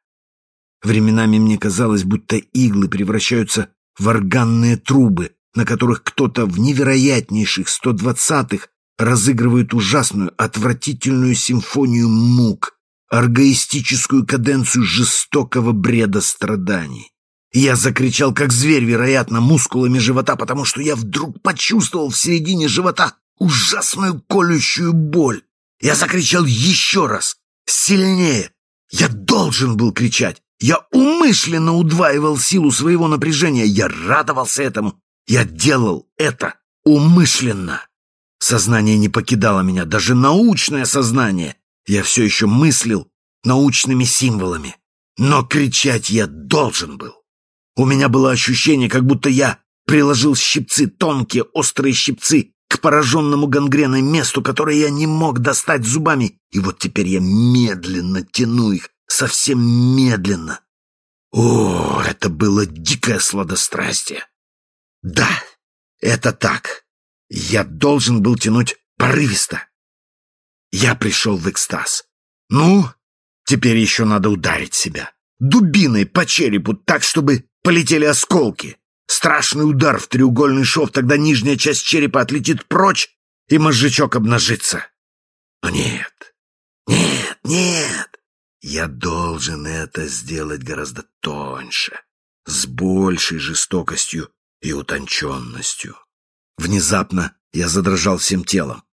Временами мне казалось, будто иглы превращаются в органные трубы, на которых кто-то в невероятнейших 120-х разыгрывает ужасную, отвратительную симфонию мук, аргоистическую каденцию жестокого бреда страданий. Я закричал, как зверь, вероятно, мускулами живота, потому что я вдруг почувствовал в середине живота ужасную колющую боль. Я закричал еще раз, сильнее. Я должен был кричать. Я умышленно удваивал силу своего напряжения. Я радовался этому. Я делал это умышленно. Сознание не покидало меня, даже научное сознание. Я все еще мыслил научными символами. Но кричать я должен был. У меня было ощущение, как будто я приложил щипцы, тонкие, острые щипцы, к пораженному гангреной месту, которое я не мог достать зубами. И вот теперь я медленно тяну их, совсем медленно. О, это было дикое сладострастие. Да, это так. Я должен был тянуть порывисто. Я пришел в экстаз. Ну, теперь еще надо ударить себя. Дубиной по черепу так, чтобы полетели осколки. Страшный удар в треугольный шов, тогда нижняя часть черепа отлетит прочь, и мозжечок обнажится. Но нет, нет, нет. Я должен это сделать гораздо тоньше, с большей жестокостью и утонченностью. Внезапно я задрожал всем телом.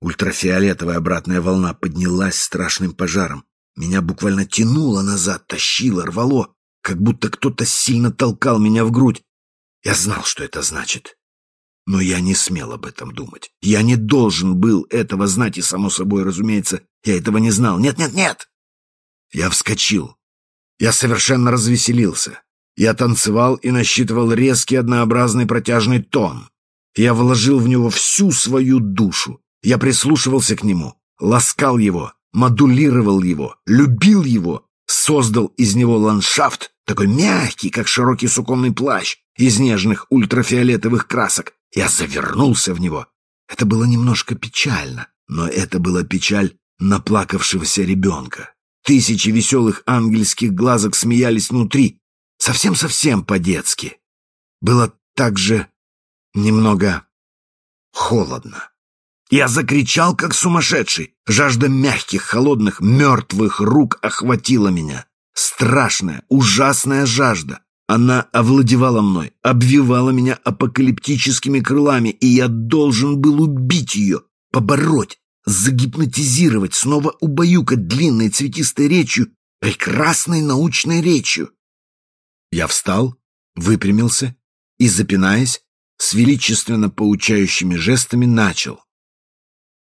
Ультрафиолетовая обратная волна поднялась страшным пожаром. Меня буквально тянуло назад, тащило, рвало, как будто кто-то сильно толкал меня в грудь. Я знал, что это значит. Но я не смел об этом думать. Я не должен был этого знать, и, само собой, разумеется, я этого не знал. Нет, нет, нет! Я вскочил. Я совершенно развеселился. Я танцевал и насчитывал резкий однообразный протяжный тон. Я вложил в него всю свою душу. Я прислушивался к нему, ласкал его, модулировал его, любил его, создал из него ландшафт, такой мягкий, как широкий суконный плащ, из нежных ультрафиолетовых красок. Я завернулся в него. Это было немножко печально, но это была печаль наплакавшегося ребенка. Тысячи веселых ангельских глазок смеялись внутри, Совсем-совсем по-детски. Было также немного холодно. Я закричал, как сумасшедший. Жажда мягких, холодных, мертвых рук охватила меня. Страшная, ужасная жажда. Она овладевала мной, обвивала меня апокалиптическими крылами, и я должен был убить ее, побороть, загипнотизировать, снова убаюкать длинной цветистой речью, прекрасной научной речью. Я встал, выпрямился и, запинаясь, с величественно поучающими жестами начал.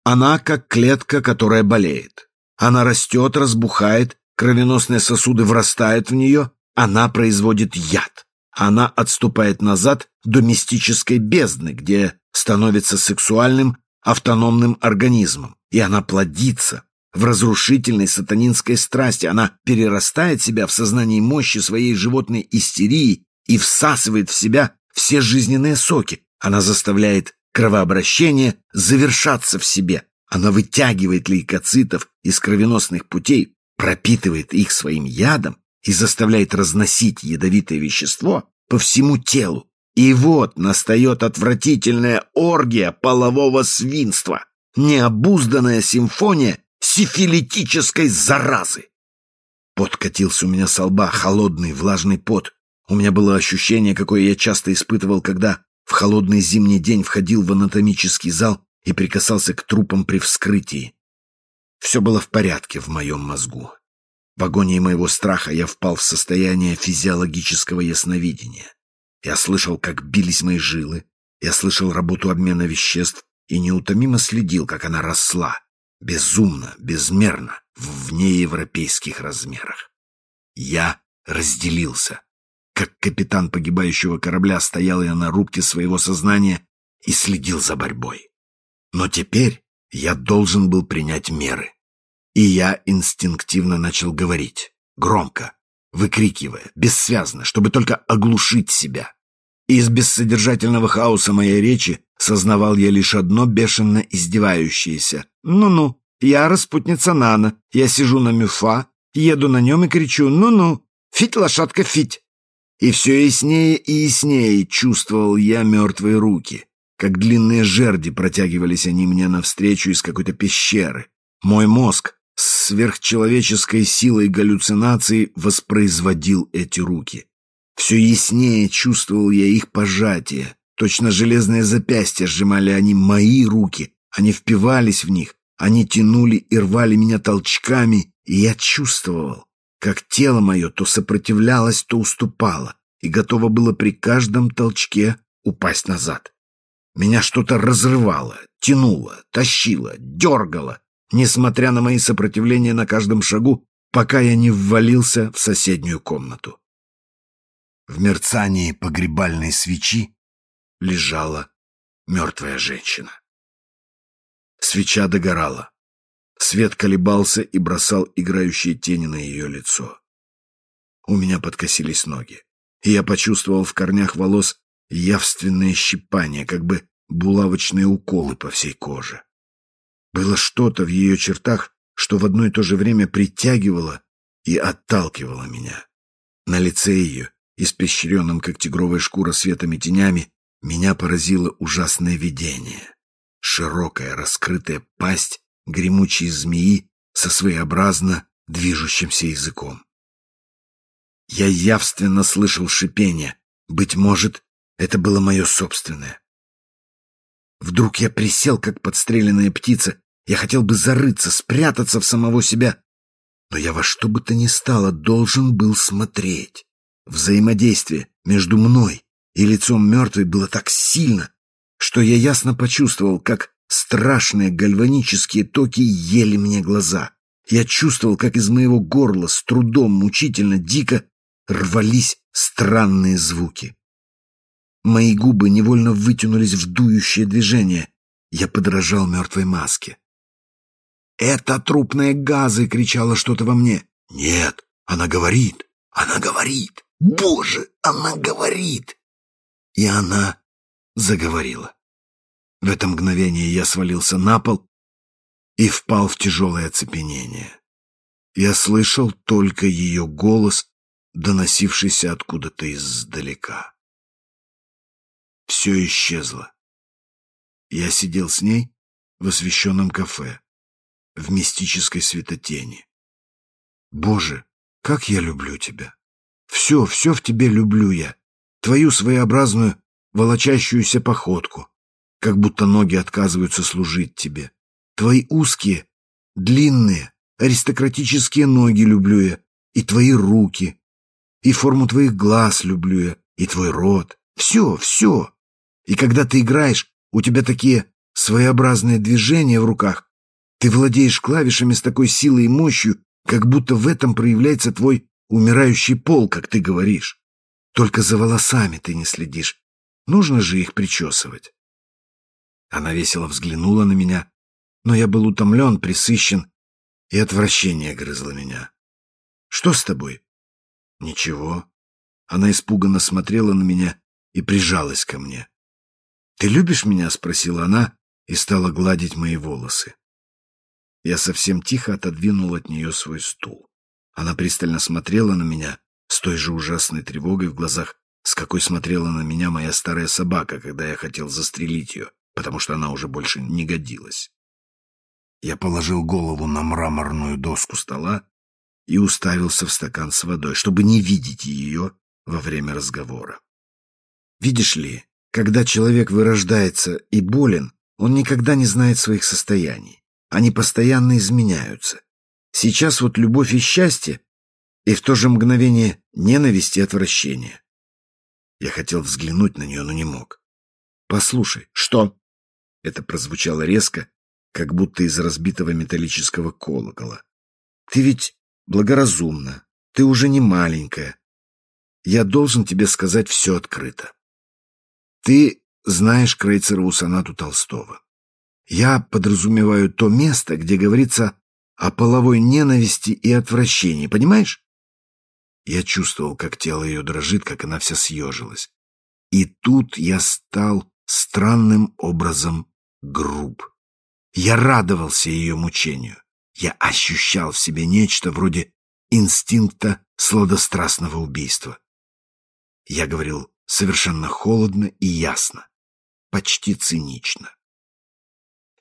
Она как клетка, которая болеет. Она растет, разбухает, кровеносные сосуды врастают в нее, она производит яд. Она отступает назад до мистической бездны, где становится сексуальным, автономным организмом, и она плодится, в разрушительной сатанинской страсти. Она перерастает себя в сознании мощи своей животной истерии и всасывает в себя все жизненные соки. Она заставляет кровообращение завершаться в себе. Она вытягивает лейкоцитов из кровеносных путей, пропитывает их своим ядом и заставляет разносить ядовитое вещество по всему телу. И вот настает отвратительная оргия полового свинства, необузданная симфония сифилитической заразы. Пот катился у меня со лба, холодный, влажный пот. У меня было ощущение, какое я часто испытывал, когда в холодный зимний день входил в анатомический зал и прикасался к трупам при вскрытии. Все было в порядке в моем мозгу. В агонии моего страха я впал в состояние физиологического ясновидения. Я слышал, как бились мои жилы, я слышал работу обмена веществ и неутомимо следил, как она росла, безумно, безмерно, в внеевропейских размерах. Я разделился. Как капитан погибающего корабля стоял я на рубке своего сознания и следил за борьбой. Но теперь я должен был принять меры. И я инстинктивно начал говорить, громко, выкрикивая, бессвязно, чтобы только оглушить себя. Из бессодержательного хаоса моей речи сознавал я лишь одно бешено издевающееся. «Ну-ну, я распутница Нана, я сижу на мюфа, еду на нем и кричу «Ну-ну, фить, лошадка, фить!» И все яснее и яснее чувствовал я мертвые руки, как длинные жерди протягивались они мне навстречу из какой-то пещеры. Мой мозг с сверхчеловеческой силой галлюцинации воспроизводил эти руки. Все яснее чувствовал я их пожатие. Точно железные запястья сжимали они мои руки. Они впивались в них. Они тянули и рвали меня толчками. И я чувствовал, как тело мое то сопротивлялось, то уступало. И готово было при каждом толчке упасть назад. Меня что-то разрывало, тянуло, тащило, дергало, несмотря на мои сопротивления на каждом шагу, пока я не ввалился в соседнюю комнату. В мерцании погребальной свечи лежала мертвая женщина. Свеча догорала. Свет колебался и бросал играющие тени на ее лицо. У меня подкосились ноги, и я почувствовал в корнях волос явственное щипание, как бы булавочные уколы по всей коже. Было что-то в ее чертах, что в одно и то же время притягивало и отталкивало меня. На лице ее испещренном, как тигровая шкура, светами тенями, меня поразило ужасное видение. Широкая раскрытая пасть гремучей змеи со своеобразно движущимся языком. Я явственно слышал шипение. Быть может, это было мое собственное. Вдруг я присел, как подстреленная птица. Я хотел бы зарыться, спрятаться в самого себя. Но я во что бы то ни стало должен был смотреть. Взаимодействие между мной и лицом мертвой было так сильно, что я ясно почувствовал, как страшные гальванические токи ели мне глаза. Я чувствовал, как из моего горла с трудом, мучительно, дико рвались странные звуки. Мои губы невольно вытянулись в дующее движение. Я подражал мертвой маске. «Это трупные газы!» — кричало что-то во мне. «Нет, она говорит, она говорит!» Боже, она говорит! И она заговорила. В это мгновение я свалился на пол и впал в тяжелое оцепенение. Я слышал только ее голос, доносившийся откуда-то издалека. Все исчезло. Я сидел с ней в освещенном кафе, в мистической светотени. Боже, как я люблю тебя! Все, все в тебе люблю я. Твою своеобразную, волочащуюся походку, как будто ноги отказываются служить тебе. Твои узкие, длинные, аристократические ноги люблю я, и твои руки, и форму твоих глаз люблю я, и твой рот. Все, все. И когда ты играешь, у тебя такие своеобразные движения в руках. Ты владеешь клавишами с такой силой и мощью, как будто в этом проявляется твой Умирающий пол, как ты говоришь. Только за волосами ты не следишь. Нужно же их причесывать. Она весело взглянула на меня, но я был утомлен, присыщен, и отвращение грызло меня. «Что с тобой?» «Ничего». Она испуганно смотрела на меня и прижалась ко мне. «Ты любишь меня?» — спросила она и стала гладить мои волосы. Я совсем тихо отодвинул от нее свой стул. Она пристально смотрела на меня с той же ужасной тревогой в глазах, с какой смотрела на меня моя старая собака, когда я хотел застрелить ее, потому что она уже больше не годилась. Я положил голову на мраморную доску стола и уставился в стакан с водой, чтобы не видеть ее во время разговора. Видишь ли, когда человек вырождается и болен, он никогда не знает своих состояний. Они постоянно изменяются. Сейчас вот любовь и счастье, и в то же мгновение ненависть и отвращение. Я хотел взглянуть на нее, но не мог. «Послушай, что?» Это прозвучало резко, как будто из разбитого металлического колокола. «Ты ведь благоразумна, ты уже не маленькая. Я должен тебе сказать все открыто. Ты знаешь Крейцерову сонату Толстого. Я подразумеваю то место, где говорится о половой ненависти и отвращении, понимаешь? Я чувствовал, как тело ее дрожит, как она вся съежилась. И тут я стал странным образом груб. Я радовался ее мучению. Я ощущал в себе нечто вроде инстинкта сладострастного убийства. Я говорил совершенно холодно и ясно, почти цинично.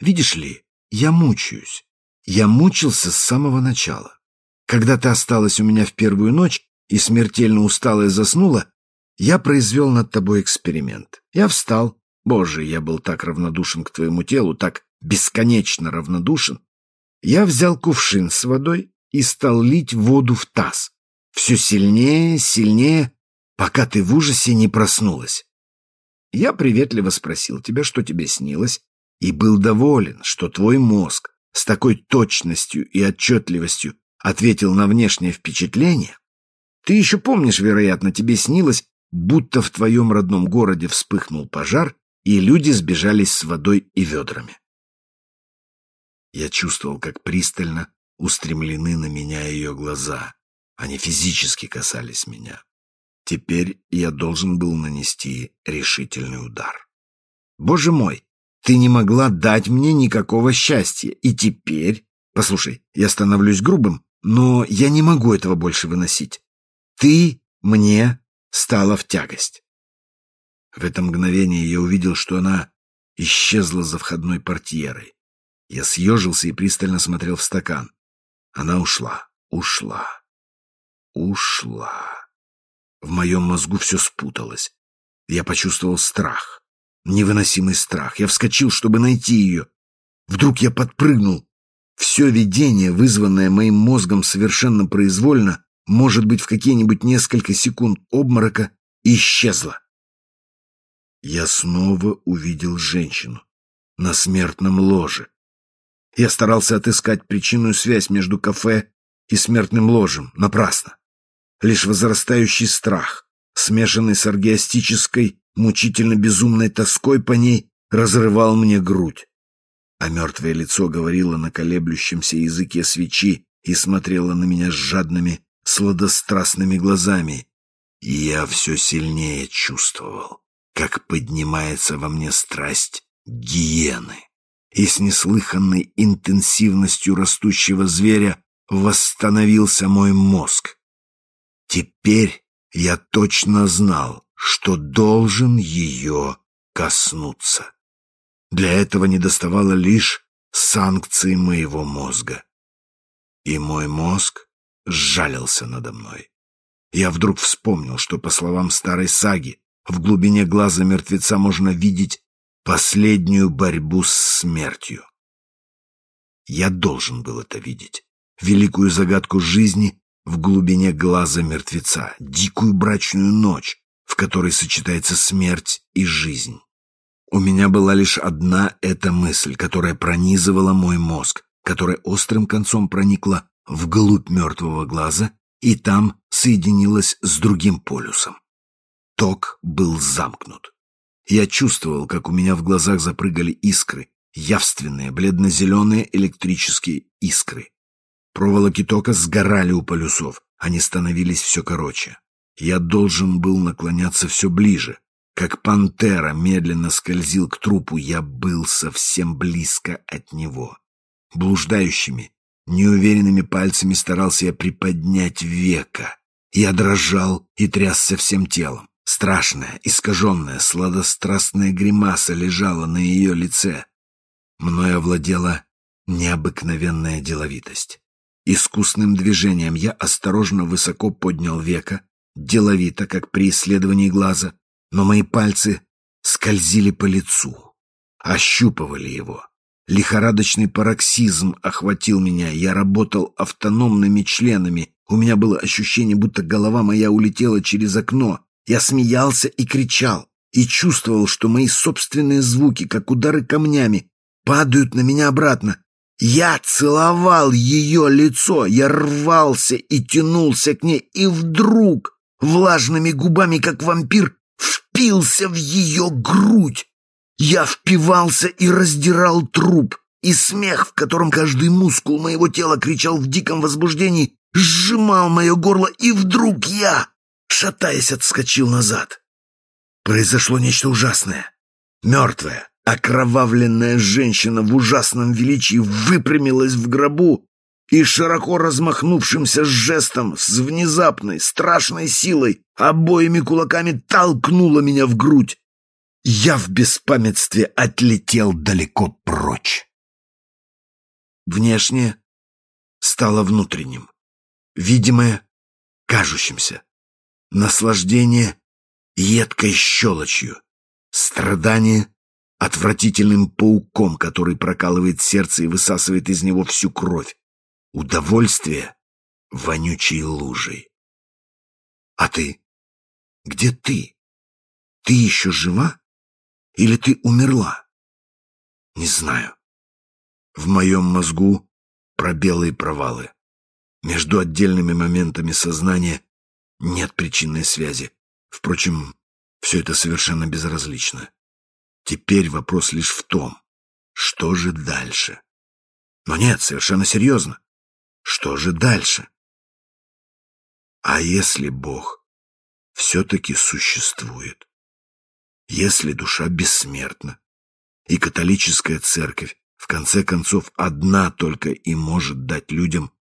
Видишь ли, я мучаюсь. Я мучился с самого начала. Когда ты осталась у меня в первую ночь и смертельно усталая заснула, я произвел над тобой эксперимент. Я встал. Боже, я был так равнодушен к твоему телу, так бесконечно равнодушен. Я взял кувшин с водой и стал лить воду в таз. Все сильнее, сильнее, пока ты в ужасе не проснулась. Я приветливо спросил тебя, что тебе снилось, и был доволен, что твой мозг с такой точностью и отчетливостью ответил на внешнее впечатление. Ты еще помнишь, вероятно, тебе снилось, будто в твоем родном городе вспыхнул пожар, и люди сбежались с водой и ведрами. Я чувствовал, как пристально устремлены на меня ее глаза. Они физически касались меня. Теперь я должен был нанести решительный удар. Боже мой, ты не могла дать мне никакого счастья, и теперь... Послушай, я становлюсь грубым, но я не могу этого больше выносить. Ты мне стала в тягость. В это мгновение я увидел, что она исчезла за входной портьерой. Я съежился и пристально смотрел в стакан. Она ушла, ушла, ушла. В моем мозгу все спуталось. Я почувствовал страх. Невыносимый страх. Я вскочил, чтобы найти ее. Вдруг я подпрыгнул. Все видение, вызванное моим мозгом совершенно произвольно, может быть, в какие-нибудь несколько секунд обморока, исчезло. Я снова увидел женщину на смертном ложе. Я старался отыскать причинную связь между кафе и смертным ложем. Напрасно. Лишь возрастающий страх, смешанный с аргиастической мучительно безумной тоской по ней разрывал мне грудь. А мертвое лицо говорило на колеблющемся языке свечи и смотрело на меня с жадными, сладострастными глазами. И я все сильнее чувствовал, как поднимается во мне страсть гиены. И с неслыханной интенсивностью растущего зверя восстановился мой мозг. Теперь я точно знал, что должен ее коснуться. Для этого недоставало лишь санкции моего мозга. И мой мозг сжалился надо мной. Я вдруг вспомнил, что, по словам старой саги, в глубине глаза мертвеца можно видеть последнюю борьбу с смертью. Я должен был это видеть. Великую загадку жизни в глубине глаза мертвеца, дикую брачную ночь, в которой сочетается смерть и жизнь. У меня была лишь одна эта мысль, которая пронизывала мой мозг, которая острым концом проникла вглубь мертвого глаза и там соединилась с другим полюсом. Ток был замкнут. Я чувствовал, как у меня в глазах запрыгали искры, явственные, бледно-зеленые электрические искры. Проволоки тока сгорали у полюсов, они становились все короче. Я должен был наклоняться все ближе. Как пантера медленно скользил к трупу, я был совсем близко от него. Блуждающими, неуверенными пальцами старался я приподнять века. Я дрожал и трясся всем телом. Страшная, искаженная, сладострастная гримаса лежала на ее лице. Мною овладела необыкновенная деловитость. Искусным движением я осторожно высоко поднял века, деловито, как при исследовании глаза, но мои пальцы скользили по лицу, ощупывали его. Лихорадочный пароксизм охватил меня, я работал автономными членами, у меня было ощущение, будто голова моя улетела через окно. Я смеялся и кричал, и чувствовал, что мои собственные звуки, как удары камнями, падают на меня обратно. Я целовал ее лицо, я рвался и тянулся к ней, и вдруг, влажными губами, как вампир, впился в ее грудь. Я впивался и раздирал труп, и смех, в котором каждый мускул моего тела кричал в диком возбуждении, сжимал мое горло, и вдруг я, шатаясь, отскочил назад. Произошло нечто ужасное. Мертвая, окровавленная женщина в ужасном величии выпрямилась в гробу и широко размахнувшимся жестом, с внезапной, страшной силой, обоими кулаками толкнула меня в грудь. Я в беспамятстве отлетел далеко прочь. Внешнее стало внутренним, видимое — кажущимся, наслаждение — едкой щелочью, страдание — отвратительным пауком, который прокалывает сердце и высасывает из него всю кровь, удовольствие — вонючей лужей. А ты? Где ты? Ты еще жива? Или ты умерла? Не знаю. В моем мозгу пробелы и провалы. Между отдельными моментами сознания нет причинной связи. Впрочем, все это совершенно безразлично. Теперь вопрос лишь в том, что же дальше. Но нет, совершенно серьезно. Что же дальше? А если Бог все-таки существует? Если душа бессмертна, и католическая церковь в конце концов одна только и может дать людям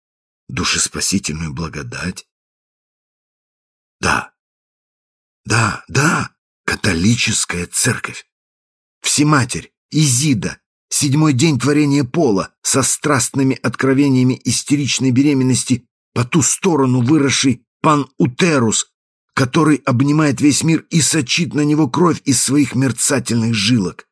душеспасительную благодать? Да, да, да, католическая церковь. Всематерь, Изида, седьмой день творения пола, со страстными откровениями истеричной беременности, по ту сторону выросший пан Утерус, который обнимает весь мир и сочит на него кровь из своих мерцательных жилок.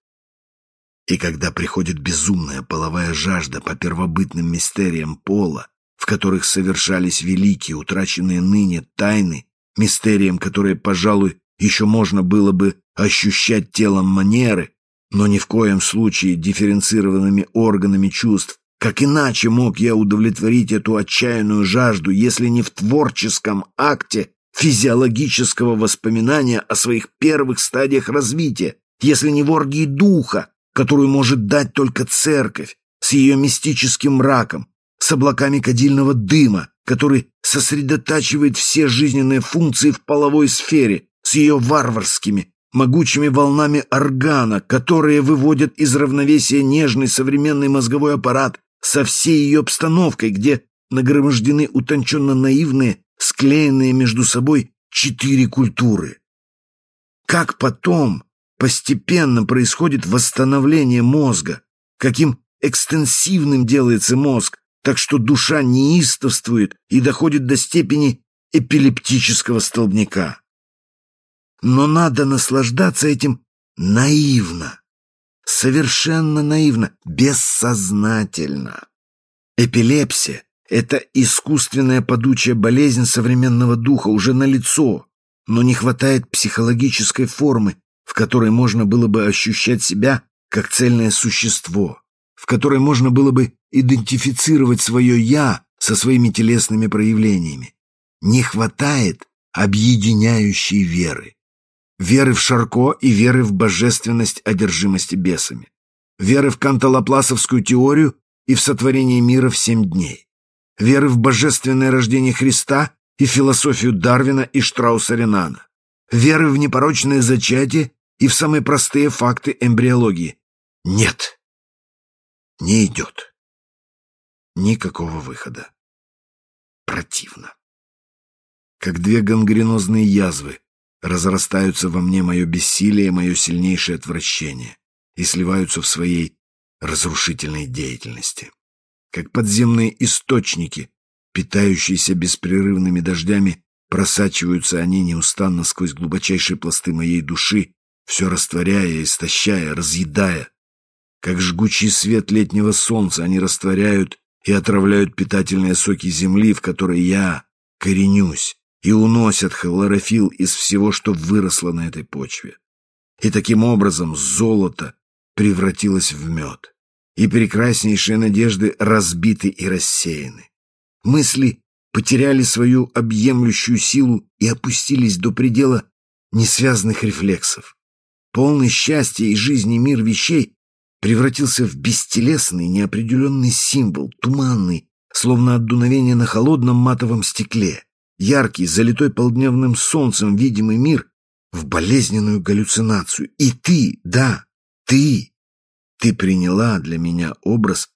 И когда приходит безумная половая жажда по первобытным мистериям пола, в которых совершались великие, утраченные ныне тайны, мистериям, которые, пожалуй, еще можно было бы ощущать телом манеры, но ни в коем случае дифференцированными органами чувств, как иначе мог я удовлетворить эту отчаянную жажду, если не в творческом акте физиологического воспоминания о своих первых стадиях развития, если не в оргии духа, которую может дать только церковь с ее мистическим мраком, с облаками кадильного дыма, который сосредотачивает все жизненные функции в половой сфере, с ее варварскими, могучими волнами органа, которые выводят из равновесия нежный современный мозговой аппарат со всей ее обстановкой, где нагромождены утонченно наивные, склеенные между собой четыре культуры. Как потом постепенно происходит восстановление мозга, каким экстенсивным делается мозг, так что душа неистовствует и доходит до степени эпилептического столбняка. Но надо наслаждаться этим наивно, совершенно наивно, бессознательно. Эпилепсия — это искусственная падучая болезнь современного духа уже налицо, но не хватает психологической формы, в которой можно было бы ощущать себя как цельное существо, в которой можно было бы идентифицировать свое «я» со своими телесными проявлениями. Не хватает объединяющей веры. Веры в Шарко и веры в божественность одержимости бесами. Веры в канталопласовскую теорию и в сотворение мира в семь дней. Веры в божественное рождение Христа и философию Дарвина и Штрауса-Ренана веры в непорочное зачатие и в самые простые факты эмбриологии. Нет, не идет. никакого выхода. Противно. Как две гангренозные язвы разрастаются во мне мое бессилие мое сильнейшее отвращение и сливаются в своей разрушительной деятельности. Как подземные источники, питающиеся беспрерывными дождями, просачиваются они неустанно сквозь глубочайшие пласты моей души, все растворяя, истощая, разъедая. Как жгучий свет летнего солнца они растворяют и отравляют питательные соки земли, в которой я коренюсь, и уносят хлорофилл из всего, что выросло на этой почве. И таким образом золото превратилось в мед, и прекраснейшие надежды разбиты и рассеяны. Мысли потеряли свою объемлющую силу и опустились до предела несвязанных рефлексов. Полный счастья и жизни мир вещей превратился в бестелесный, неопределенный символ, туманный, словно от на холодном матовом стекле. Яркий, залитой полдневным солнцем видимый мир в болезненную галлюцинацию. И ты, да, ты, ты приняла для меня образ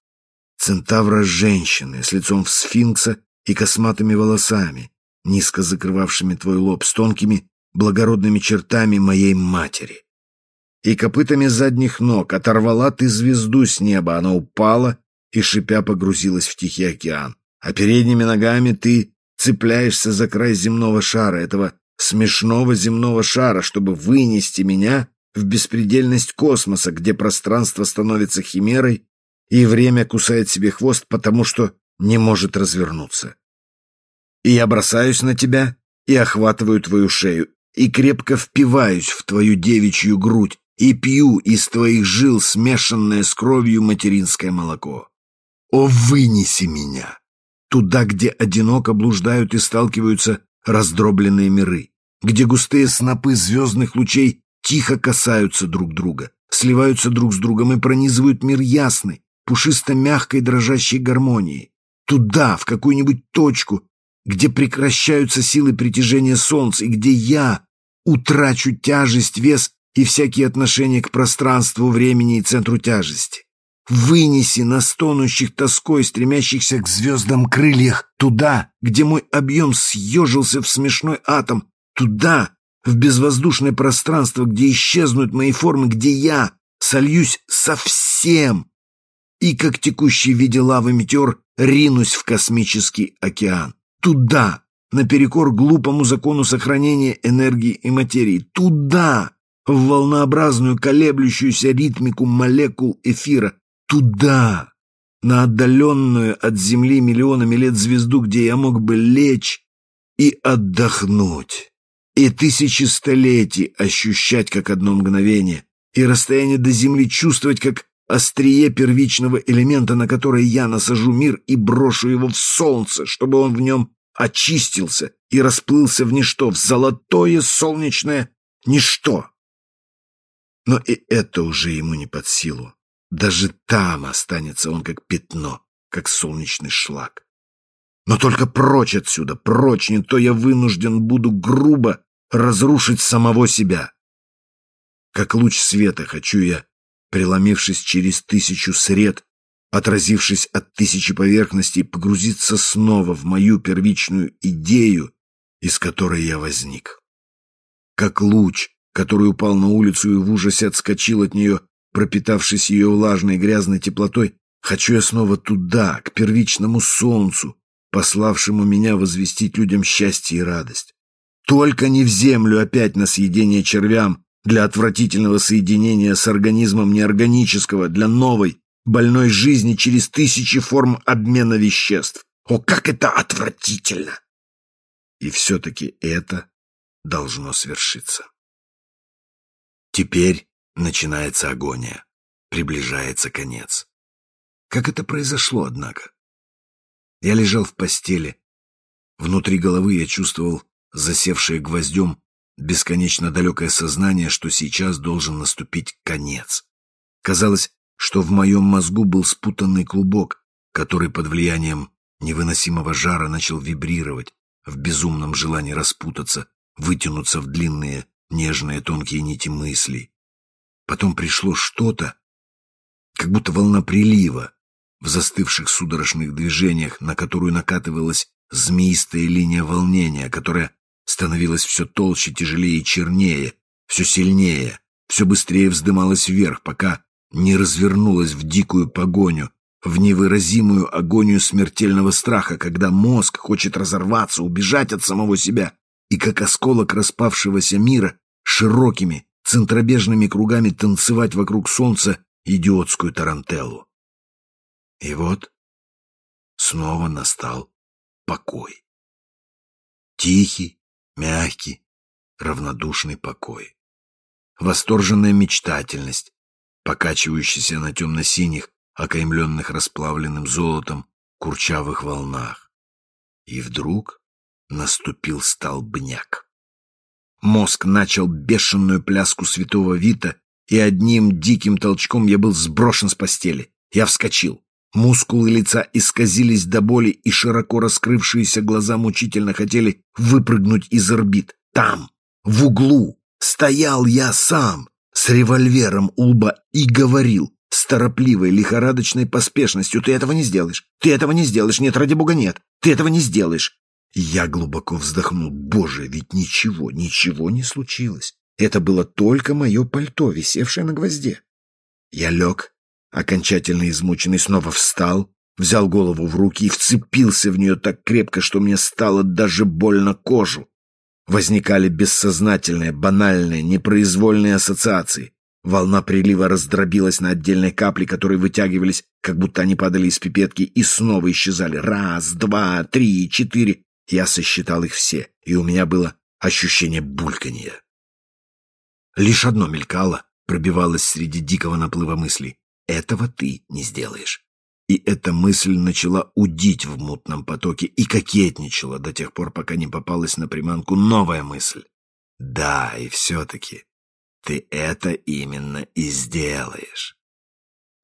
центавра-женщины с лицом в сфинкса и косматыми волосами, низко закрывавшими твой лоб, с тонкими благородными чертами моей матери и копытами задних ног оторвала ты звезду с неба, она упала и, шипя, погрузилась в Тихий океан. А передними ногами ты цепляешься за край земного шара, этого смешного земного шара, чтобы вынести меня в беспредельность космоса, где пространство становится химерой, и время кусает себе хвост, потому что не может развернуться. И я бросаюсь на тебя и охватываю твою шею, и крепко впиваюсь в твою девичью грудь, и пью из твоих жил смешанное с кровью материнское молоко. О, вынеси меня! Туда, где одиноко блуждают и сталкиваются раздробленные миры, где густые снопы звездных лучей тихо касаются друг друга, сливаются друг с другом и пронизывают мир ясной, пушисто-мягкой дрожащей гармонией. Туда, в какую-нибудь точку, где прекращаются силы притяжения Солнца и где я утрачу тяжесть, вес и всякие отношения к пространству, времени и центру тяжести. Вынеси на стонущих тоской, стремящихся к звездам крыльях, туда, где мой объем съежился в смешной атом, туда, в безвоздушное пространство, где исчезнут мои формы, где я сольюсь совсем и, как текущий в виде лавы метеор, ринусь в космический океан. Туда, наперекор глупому закону сохранения энергии и материи. Туда, в волнообразную колеблющуюся ритмику молекул эфира. Туда, на отдаленную от Земли миллионами лет звезду, где я мог бы лечь и отдохнуть. И тысячи столетий ощущать как одно мгновение, и расстояние до Земли чувствовать как острие первичного элемента, на которое я насажу мир и брошу его в солнце, чтобы он в нем очистился и расплылся в ничто, в золотое солнечное ничто. Но и это уже ему не под силу. Даже там останется он как пятно, как солнечный шлак. Но только прочь отсюда, прочь, не то я вынужден буду грубо разрушить самого себя. Как луч света хочу я, преломившись через тысячу сред, отразившись от тысячи поверхностей, погрузиться снова в мою первичную идею, из которой я возник. Как луч, который упал на улицу и в ужасе отскочил от нее, пропитавшись ее влажной грязной теплотой, хочу я снова туда, к первичному солнцу, пославшему меня возвестить людям счастье и радость. Только не в землю опять на съедение червям, для отвратительного соединения с организмом неорганического, для новой, больной жизни через тысячи форм обмена веществ. О, как это отвратительно! И все-таки это должно свершиться. Теперь начинается агония. Приближается конец. Как это произошло, однако? Я лежал в постели. Внутри головы я чувствовал засевшее гвоздем бесконечно далекое сознание, что сейчас должен наступить конец. Казалось, что в моем мозгу был спутанный клубок, который под влиянием невыносимого жара начал вибрировать в безумном желании распутаться, вытянуться в длинные нежные тонкие нити мыслей. Потом пришло что-то, как будто волна прилива, в застывших судорожных движениях, на которую накатывалась змеистая линия волнения, которая становилась все толще, тяжелее и чернее, все сильнее, все быстрее вздымалась вверх, пока не развернулась в дикую погоню, в невыразимую агонию смертельного страха, когда мозг хочет разорваться, убежать от самого себя, и как осколок распавшегося мира широкими центробежными кругами танцевать вокруг солнца идиотскую тарантеллу. И вот снова настал покой. Тихий, мягкий, равнодушный покой. Восторженная мечтательность, покачивающаяся на темно-синих, окаймленных расплавленным золотом, курчавых волнах. И вдруг наступил столбняк. Мозг начал бешеную пляску святого Вита, и одним диким толчком я был сброшен с постели. Я вскочил. Мускулы лица исказились до боли, и широко раскрывшиеся глаза мучительно хотели выпрыгнуть из орбит. Там, в углу, стоял я сам, с револьвером у лба, и говорил с торопливой, лихорадочной поспешностью. «Ты этого не сделаешь! Ты этого не сделаешь! Нет, ради бога, нет! Ты этого не сделаешь!» Я глубоко вздохнул. Боже, ведь ничего, ничего не случилось. Это было только мое пальто, висевшее на гвозде. Я лег, окончательно измученный, снова встал, взял голову в руки и вцепился в нее так крепко, что мне стало даже больно кожу. Возникали бессознательные, банальные, непроизвольные ассоциации. Волна прилива раздробилась на отдельные капли, которые вытягивались, как будто они падали из пипетки, и снова исчезали. Раз, два, три, четыре. Я сосчитал их все, и у меня было ощущение бульканья. Лишь одно мелькало, пробивалось среди дикого наплыва мыслей. Этого ты не сделаешь. И эта мысль начала удить в мутном потоке и кокетничала до тех пор, пока не попалась на приманку новая мысль. Да, и все-таки ты это именно и сделаешь.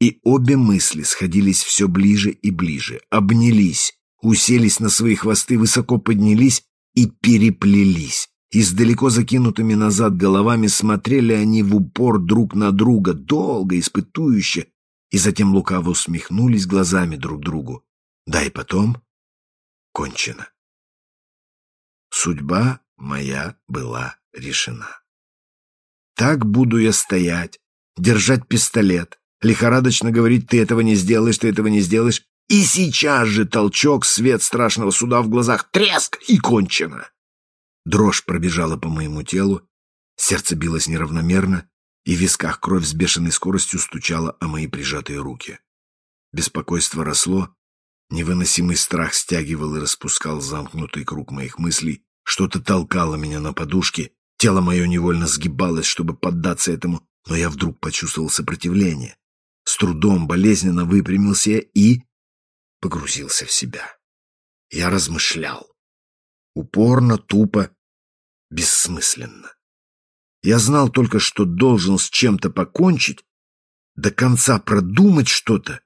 И обе мысли сходились все ближе и ближе, обнялись, уселись на свои хвосты, высоко поднялись и переплелись. И с далеко закинутыми назад головами смотрели они в упор друг на друга, долго, испытующе, и затем лукаво усмехнулись глазами друг другу. Да и потом кончено. Судьба моя была решена. Так буду я стоять, держать пистолет, лихорадочно говорить «ты этого не сделаешь, ты этого не сделаешь», и сейчас же толчок, свет страшного суда в глазах, треск и кончено. Дрожь пробежала по моему телу, сердце билось неравномерно, и в висках кровь с бешеной скоростью стучала о мои прижатые руки. Беспокойство росло, невыносимый страх стягивал и распускал замкнутый круг моих мыслей, что-то толкало меня на подушке, тело мое невольно сгибалось, чтобы поддаться этому, но я вдруг почувствовал сопротивление. С трудом болезненно выпрямился и погрузился в себя. Я размышлял. Упорно, тупо, бессмысленно. Я знал только, что должен с чем-то покончить, до конца продумать что-то,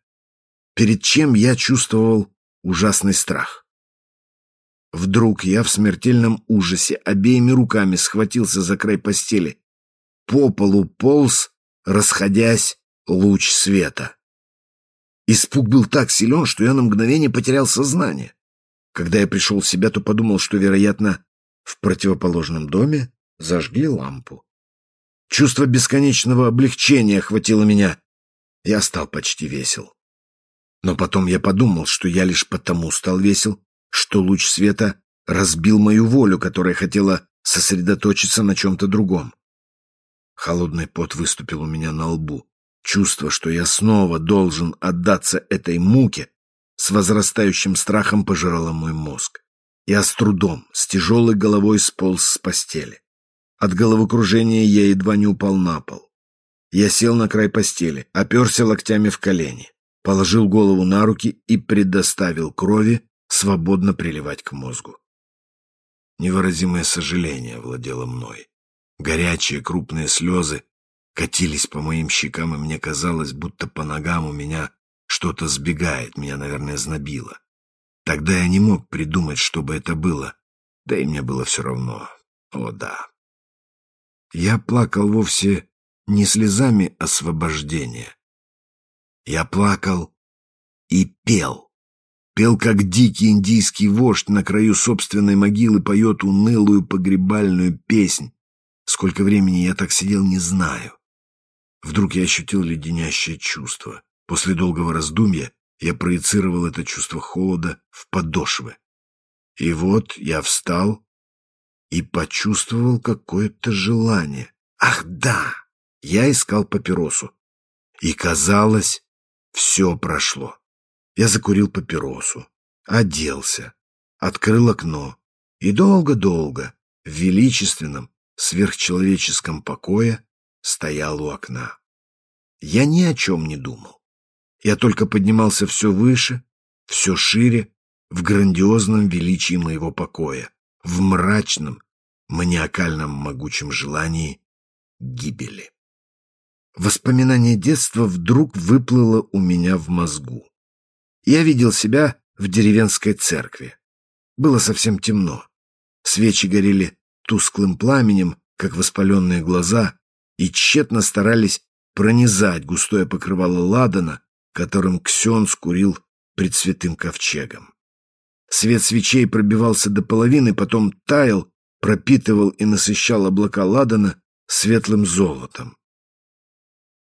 перед чем я чувствовал ужасный страх. Вдруг я в смертельном ужасе обеими руками схватился за край постели. По полу полз, расходясь, луч света. Испуг был так силен, что я на мгновение потерял сознание. Когда я пришел в себя, то подумал, что, вероятно, в противоположном доме зажгли лампу. Чувство бесконечного облегчения охватило меня. Я стал почти весел. Но потом я подумал, что я лишь потому стал весел, что луч света разбил мою волю, которая хотела сосредоточиться на чем-то другом. Холодный пот выступил у меня на лбу. Чувство, что я снова должен отдаться этой муке, с возрастающим страхом пожирало мой мозг. Я с трудом, с тяжелой головой сполз с постели. От головокружения я едва не упал на пол. Я сел на край постели, оперся локтями в колени, положил голову на руки и предоставил крови свободно приливать к мозгу. Невыразимое сожаление владело мной. Горячие крупные слезы катились по моим щекам, и мне казалось, будто по ногам у меня что-то сбегает, меня, наверное, знобило. Тогда я не мог придумать, что бы это было, да и мне было все равно. О, да. Я плакал вовсе не слезами освобождения. Я плакал и пел. Пел, как дикий индийский вождь на краю собственной могилы поет унылую погребальную песнь. Сколько времени я так сидел, не знаю. Вдруг я ощутил леденящее чувство. После долгого раздумья я проецировал это чувство холода в подошвы. И вот я встал и почувствовал какое-то желание. Ах, да! Я искал папиросу. И, казалось, все прошло. Я закурил папиросу, оделся, открыл окно и долго-долго в величественном, сверхчеловеческом покое стоял у окна. Я ни о чем не думал. Я только поднимался все выше, все шире, в грандиозном величии моего покоя, в мрачном, маниакальном могучем желании гибели. Воспоминание детства вдруг выплыло у меня в мозгу. Я видел себя в деревенской церкви. Было совсем темно. Свечи горели тусклым пламенем, как воспаленные глаза, и тщетно старались пронизать густое покрывало ладана, которым Ксен скурил пред святым ковчегом. Свет свечей пробивался до половины, потом таял, пропитывал и насыщал облака ладана светлым золотом.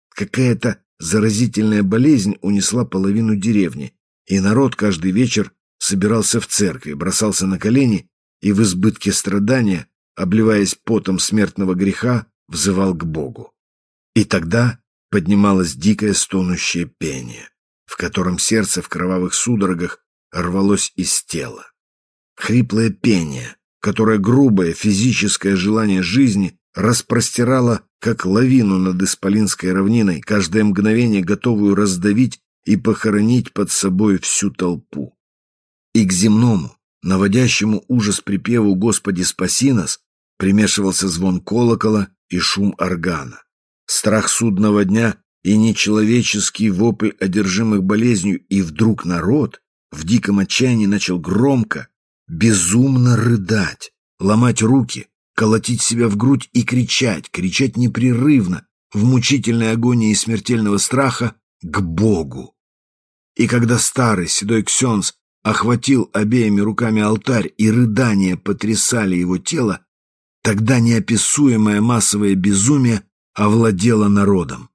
Какая-то заразительная болезнь унесла половину деревни, и народ каждый вечер собирался в церкви, бросался на колени и в избытке страдания, обливаясь потом смертного греха, взывал к Богу. И тогда поднималось дикое стонущее пение, в котором сердце в кровавых судорогах рвалось из тела. Хриплое пение, которое грубое физическое желание жизни распростирало, как лавину над Исполинской равниной, каждое мгновение готовую раздавить и похоронить под собой всю толпу. И к земному, наводящему ужас припеву «Господи, спаси нас» примешивался звон колокола и шум органа. Страх судного дня и нечеловеческий вопль одержимых болезнью, и вдруг народ в диком отчаянии начал громко, безумно рыдать, ломать руки, колотить себя в грудь и кричать, кричать непрерывно, в мучительной агонии смертельного страха, к Богу. И когда старый седой ксенс охватил обеими руками алтарь и рыдания потрясали его тело, тогда неописуемое массовое безумие овладело народом.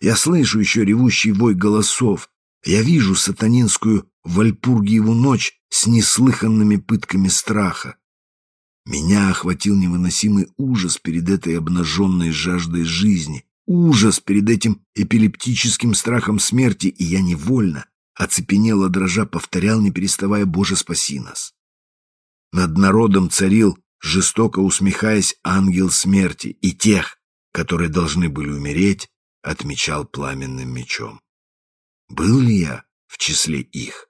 Я слышу еще ревущий вой голосов, я вижу сатанинскую Вальпургиеву ночь с неслыханными пытками страха. Меня охватил невыносимый ужас перед этой обнаженной жаждой жизни, ужас перед этим эпилептическим страхом смерти, и я невольно, оцепенело дрожа, повторял, не переставая, «Боже, спаси нас!» Над народом царил, жестоко усмехаясь, ангел смерти, и тех, которые должны были умереть, отмечал пламенным мечом. Был ли я в числе их?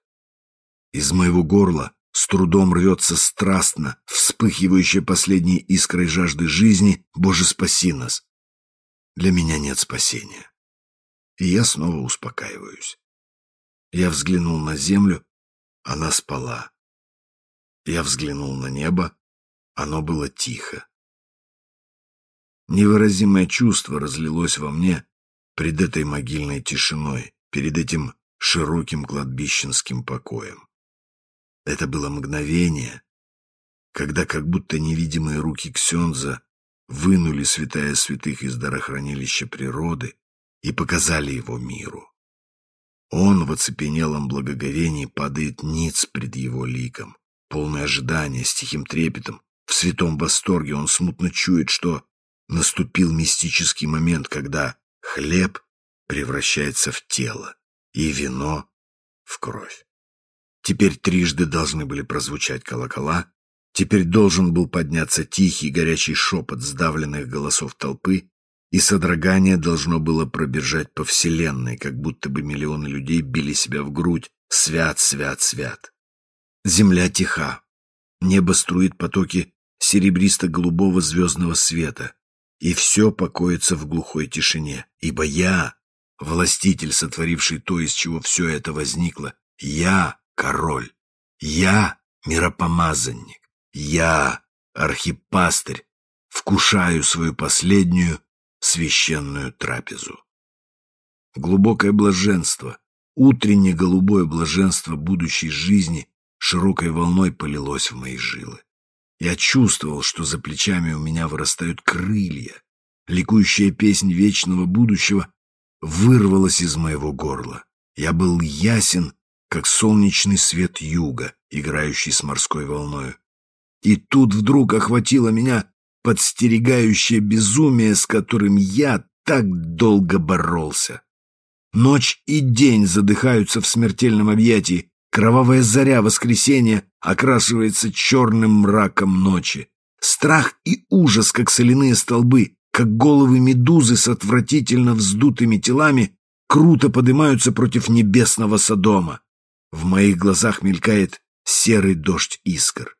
Из моего горла с трудом рвется страстно, вспыхивающая последней искрой жажды жизни, «Боже, спаси нас!» Для меня нет спасения. И я снова успокаиваюсь. Я взглянул на землю, она спала. Я взглянул на небо, оно было тихо. Невыразимое чувство разлилось во мне пред этой могильной тишиной, перед этим широким кладбищенским покоем. Это было мгновение, когда как будто невидимые руки Ксенза вынули святая святых из дарохранилища природы и показали его миру. Он в оцепенелом благоговении падает ниц пред его ликом, полное ожидание, с тихим трепетом, в святом восторге он смутно чует, что наступил мистический момент, когда хлеб превращается в тело и вино в кровь. Теперь трижды должны были прозвучать колокола, теперь должен был подняться тихий горячий шепот сдавленных голосов толпы, и содрогание должно было пробежать по вселенной, как будто бы миллионы людей били себя в грудь «Свят, свят, свят». Земля тиха, небо струит потоки серебристо-голубого звездного света, и все покоится в глухой тишине, ибо я, властитель, сотворивший то, из чего все это возникло, я король, я миропомазанник, я архипастырь, вкушаю свою последнюю священную трапезу. Глубокое блаженство, Утреннее голубое блаженство будущей жизни широкой волной полилось в мои жилы. Я чувствовал, что за плечами у меня вырастают крылья. Ликующая песнь вечного будущего вырвалась из моего горла. Я был ясен, как солнечный свет юга, играющий с морской волною. И тут вдруг охватило меня подстерегающее безумие, с которым я так долго боролся. Ночь и день задыхаются в смертельном объятии. Кровавая заря воскресенья окрашивается черным мраком ночи. Страх и ужас, как соляные столбы, как головы медузы с отвратительно вздутыми телами, круто поднимаются против небесного Содома. В моих глазах мелькает серый дождь искр.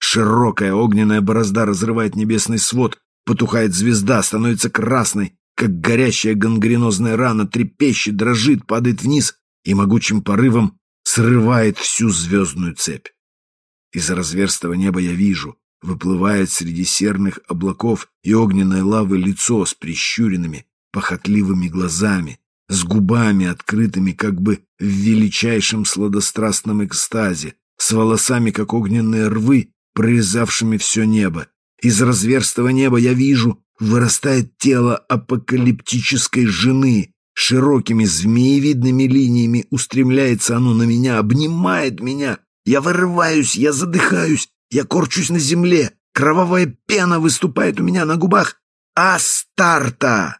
Широкая огненная борозда разрывает небесный свод, потухает звезда, становится красной, как горящая гангренозная рана, трепещет, дрожит, падает вниз и могучим порывом срывает всю звездную цепь. Из разверстого неба я вижу, выплывает среди серных облаков и огненной лавы лицо с прищуренными, похотливыми глазами, с губами открытыми как бы в величайшем сладострастном экстазе, с волосами, как огненные рвы, прорезавшими все небо. Из разверстого неба я вижу, вырастает тело апокалиптической жены. Широкими змеевидными линиями устремляется оно на меня, обнимает меня. Я вырываюсь, я задыхаюсь, я корчусь на земле. Кровавая пена выступает у меня на губах. Астарта!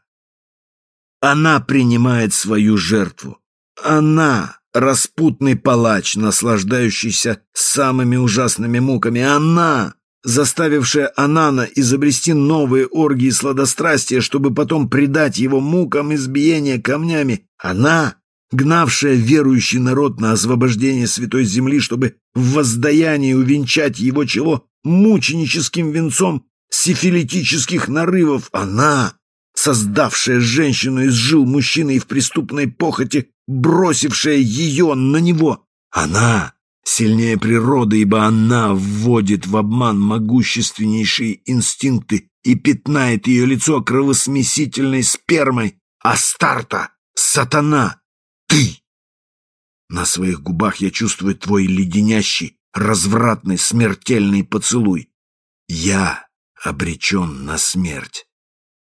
Она принимает свою жертву. Она, распутный палач, наслаждающийся самыми ужасными муками. Она, заставившая Анана изобрести новые оргии сладострастия, чтобы потом предать его мукам избиения камнями, она, гнавшая верующий народ на освобождение Святой Земли, чтобы в воздаянии увенчать его чело мученическим венцом сифилитических нарывов, она, создавшая женщину из жил мужчины и в преступной похоти, бросившая ее на него, она, сильнее природы, ибо она вводит в обман могущественнейшие инстинкты и пятнает ее лицо кровосмесительной спермой. Астарта, сатана, ты! На своих губах я чувствую твой леденящий, развратный, смертельный поцелуй. Я обречен на смерть.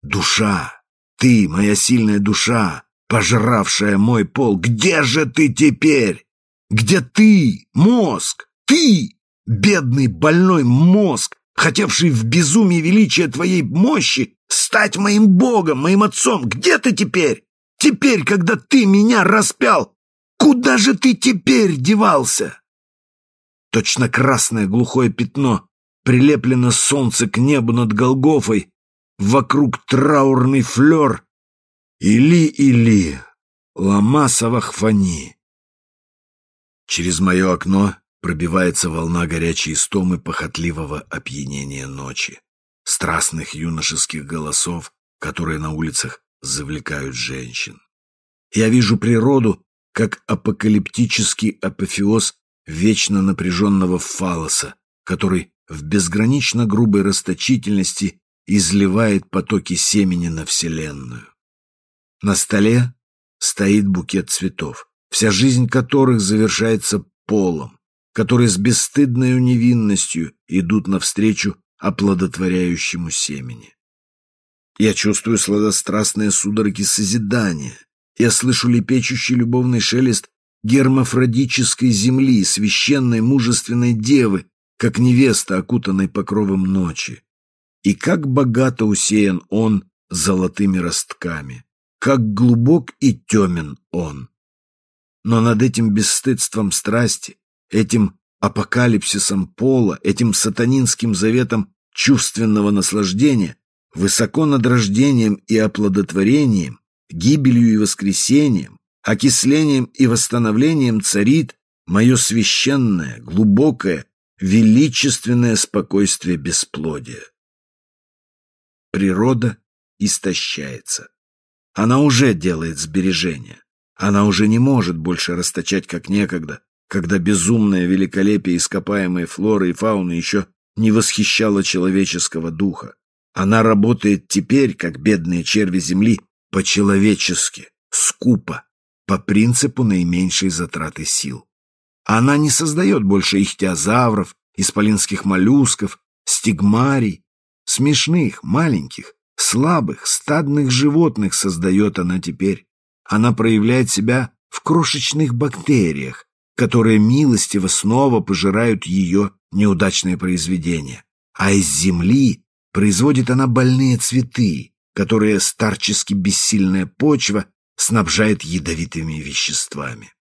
Душа, ты, моя сильная душа, пожравшая мой пол, где же ты теперь? Где ты, мозг, ты, бедный больной мозг, хотевший в безумии величия твоей мощи стать моим богом, моим отцом, где ты теперь? Теперь, когда ты меня распял, куда же ты теперь девался? Точно красное глухое пятно прилеплено солнце к небу над Голгофой, вокруг траурный флер. Или-или, ламасова хфани. Через мое окно пробивается волна горячей истомы похотливого опьянения ночи, страстных юношеских голосов, которые на улицах завлекают женщин. Я вижу природу как апокалиптический апофеоз вечно напряженного фалоса, который в безгранично грубой расточительности изливает потоки семени на Вселенную. На столе стоит букет цветов вся жизнь которых завершается полом, которые с бесстыдной невинностью идут навстречу оплодотворяющему семени. Я чувствую сладострастные судороги созидания. Я слышу лепечущий любовный шелест гермафродической земли, священной мужественной девы, как невеста, окутанной покровом ночи. И как богато усеян он золотыми ростками, как глубок и темен он. Но над этим бесстыдством страсти, этим апокалипсисом пола, этим сатанинским заветом чувственного наслаждения, высоко над рождением и оплодотворением, гибелью и воскресением, окислением и восстановлением царит мое священное, глубокое, величественное спокойствие бесплодия. Природа истощается. Она уже делает сбережения. Она уже не может больше расточать, как некогда, когда безумное великолепие ископаемой флоры и фауны еще не восхищало человеческого духа. Она работает теперь, как бедные черви земли, по-человечески, скупо, по принципу наименьшей затраты сил. Она не создает больше ихтиозавров, исполинских моллюсков, стигмарий, смешных, маленьких, слабых, стадных животных создает она теперь. Она проявляет себя в крошечных бактериях, которые милостиво снова пожирают ее неудачное произведение. А из земли производит она больные цветы, которые старчески бессильная почва снабжает ядовитыми веществами.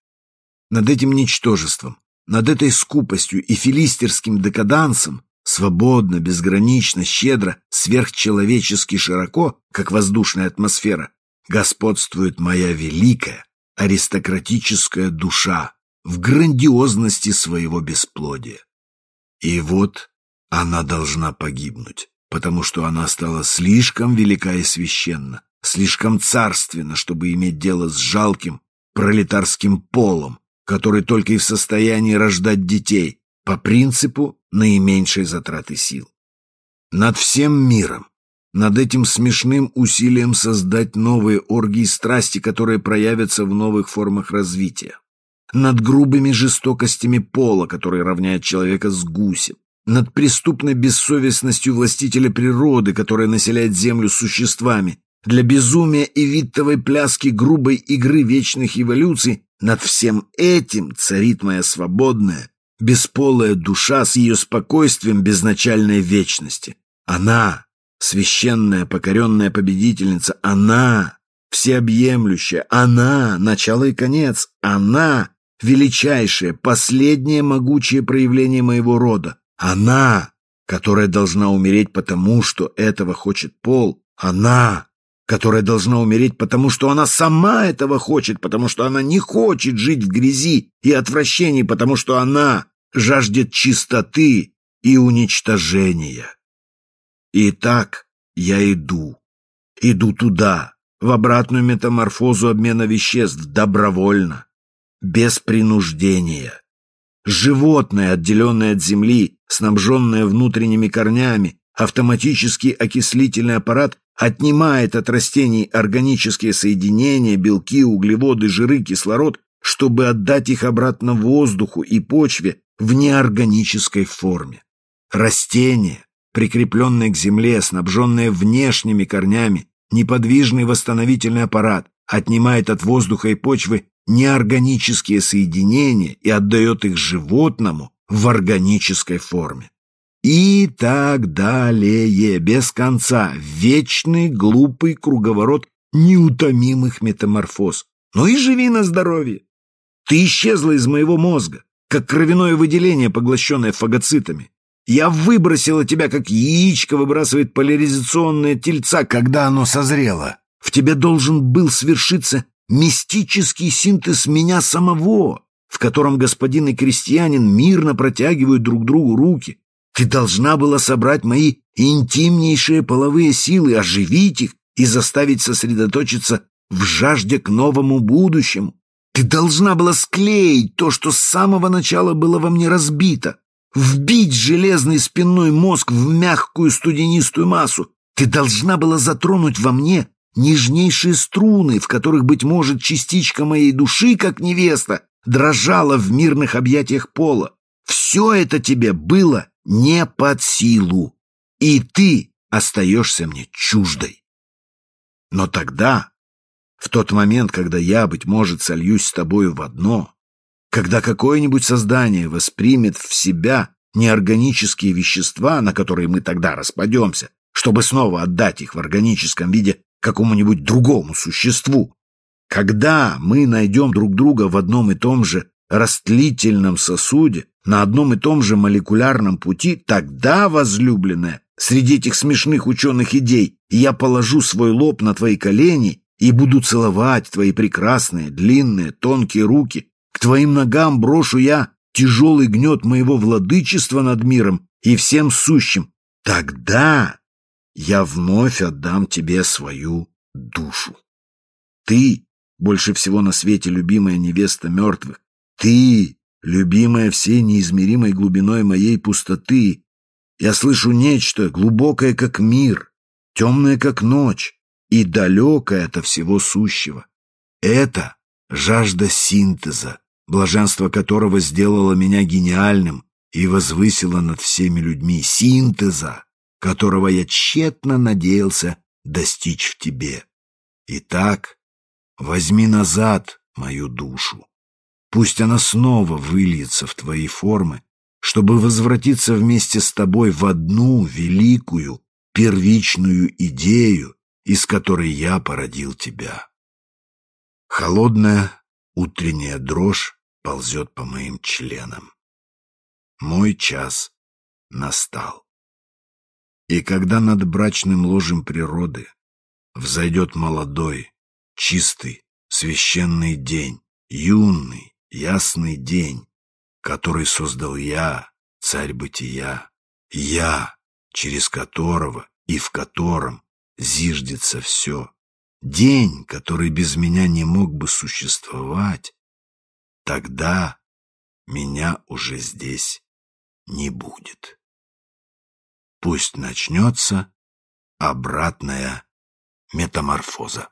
Над этим ничтожеством, над этой скупостью и филистерским декадансом, свободно, безгранично, щедро, сверхчеловечески широко, как воздушная атмосфера, господствует моя великая аристократическая душа в грандиозности своего бесплодия. И вот она должна погибнуть, потому что она стала слишком велика и священна, слишком царственна, чтобы иметь дело с жалким пролетарским полом, который только и в состоянии рождать детей по принципу наименьшей затраты сил. Над всем миром, над этим смешным усилием создать новые оргии страсти, которые проявятся в новых формах развития, над грубыми жестокостями пола, который равняет человека с гусем, над преступной бессовестностью властителя природы, которая населяет землю существами, для безумия и виттовой пляски грубой игры вечных эволюций, над всем этим царит моя свободная, бесполая душа с ее спокойствием безначальной вечности. Она, священная, покоренная победительница, она, всеобъемлющая, она, начало и конец, она, величайшее, последнее могучее проявление моего рода, она, которая должна умереть потому, что этого хочет Пол, она, которая должна умереть потому, что она сама этого хочет, потому что она не хочет жить в грязи и отвращении, потому что она жаждет чистоты и уничтожения. И так я иду, иду туда, в обратную метаморфозу обмена веществ, добровольно, без принуждения. Животное, отделенное от земли, снабженное внутренними корнями, автоматический окислительный аппарат отнимает от растений органические соединения, белки, углеводы, жиры, кислород, чтобы отдать их обратно воздуху и почве в неорганической форме. Растение, прикрепленное к земле, снабженное внешними корнями, неподвижный восстановительный аппарат, отнимает от воздуха и почвы неорганические соединения и отдает их животному в органической форме. И так далее, без конца, вечный глупый круговорот неутомимых метаморфоз. Ну и живи на здоровье. Ты исчезла из моего мозга, как кровяное выделение, поглощенное фагоцитами. Я выбросила тебя, как яичко выбрасывает поляризационное тельца, когда оно созрело. В тебе должен был свершиться мистический синтез меня самого, в котором господин и крестьянин мирно протягивают друг другу руки. Ты должна была собрать мои интимнейшие половые силы, оживить их и заставить сосредоточиться в жажде к новому будущему. Ты должна была склеить то, что с самого начала было во мне разбито, вбить железный спинной мозг в мягкую студенистую массу. Ты должна была затронуть во мне нежнейшие струны, в которых, быть может, частичка моей души, как невеста, дрожала в мирных объятиях пола. Все это тебе было не под силу, и ты остаешься мне чуждой. Но тогда, в тот момент, когда я, быть может, сольюсь с тобою в одно, когда какое-нибудь создание воспримет в себя неорганические вещества, на которые мы тогда распадемся, чтобы снова отдать их в органическом виде какому-нибудь другому существу. Когда мы найдем друг друга в одном и том же растлительном сосуде, на одном и том же молекулярном пути, тогда, возлюбленная, среди этих смешных ученых идей, я положу свой лоб на твои колени и буду целовать твои прекрасные, длинные, тонкие руки. Твоим ногам брошу я тяжелый гнет моего владычества над миром и всем сущим. Тогда я вновь отдам тебе свою душу. Ты, больше всего на свете любимая невеста мертвых, ты, любимая всей неизмеримой глубиной моей пустоты, я слышу нечто глубокое, как мир, темное, как ночь, и далекое от всего сущего. Это жажда синтеза, блаженство которого сделало меня гениальным и возвысило над всеми людьми, синтеза, которого я тщетно надеялся достичь в тебе. Итак, возьми назад мою душу. Пусть она снова выльется в твои формы, чтобы возвратиться вместе с тобой в одну великую, первичную идею, из которой я породил тебя. Холодная утренняя дрожь ползет по моим членам. Мой час настал. И когда над брачным ложем природы взойдет молодой, чистый, священный день, юный, ясный день, который создал я, царь бытия, я, через которого и в котором зиждется все, день, который без меня не мог бы существовать, тогда меня уже здесь не будет. Пусть начнется обратная метаморфоза.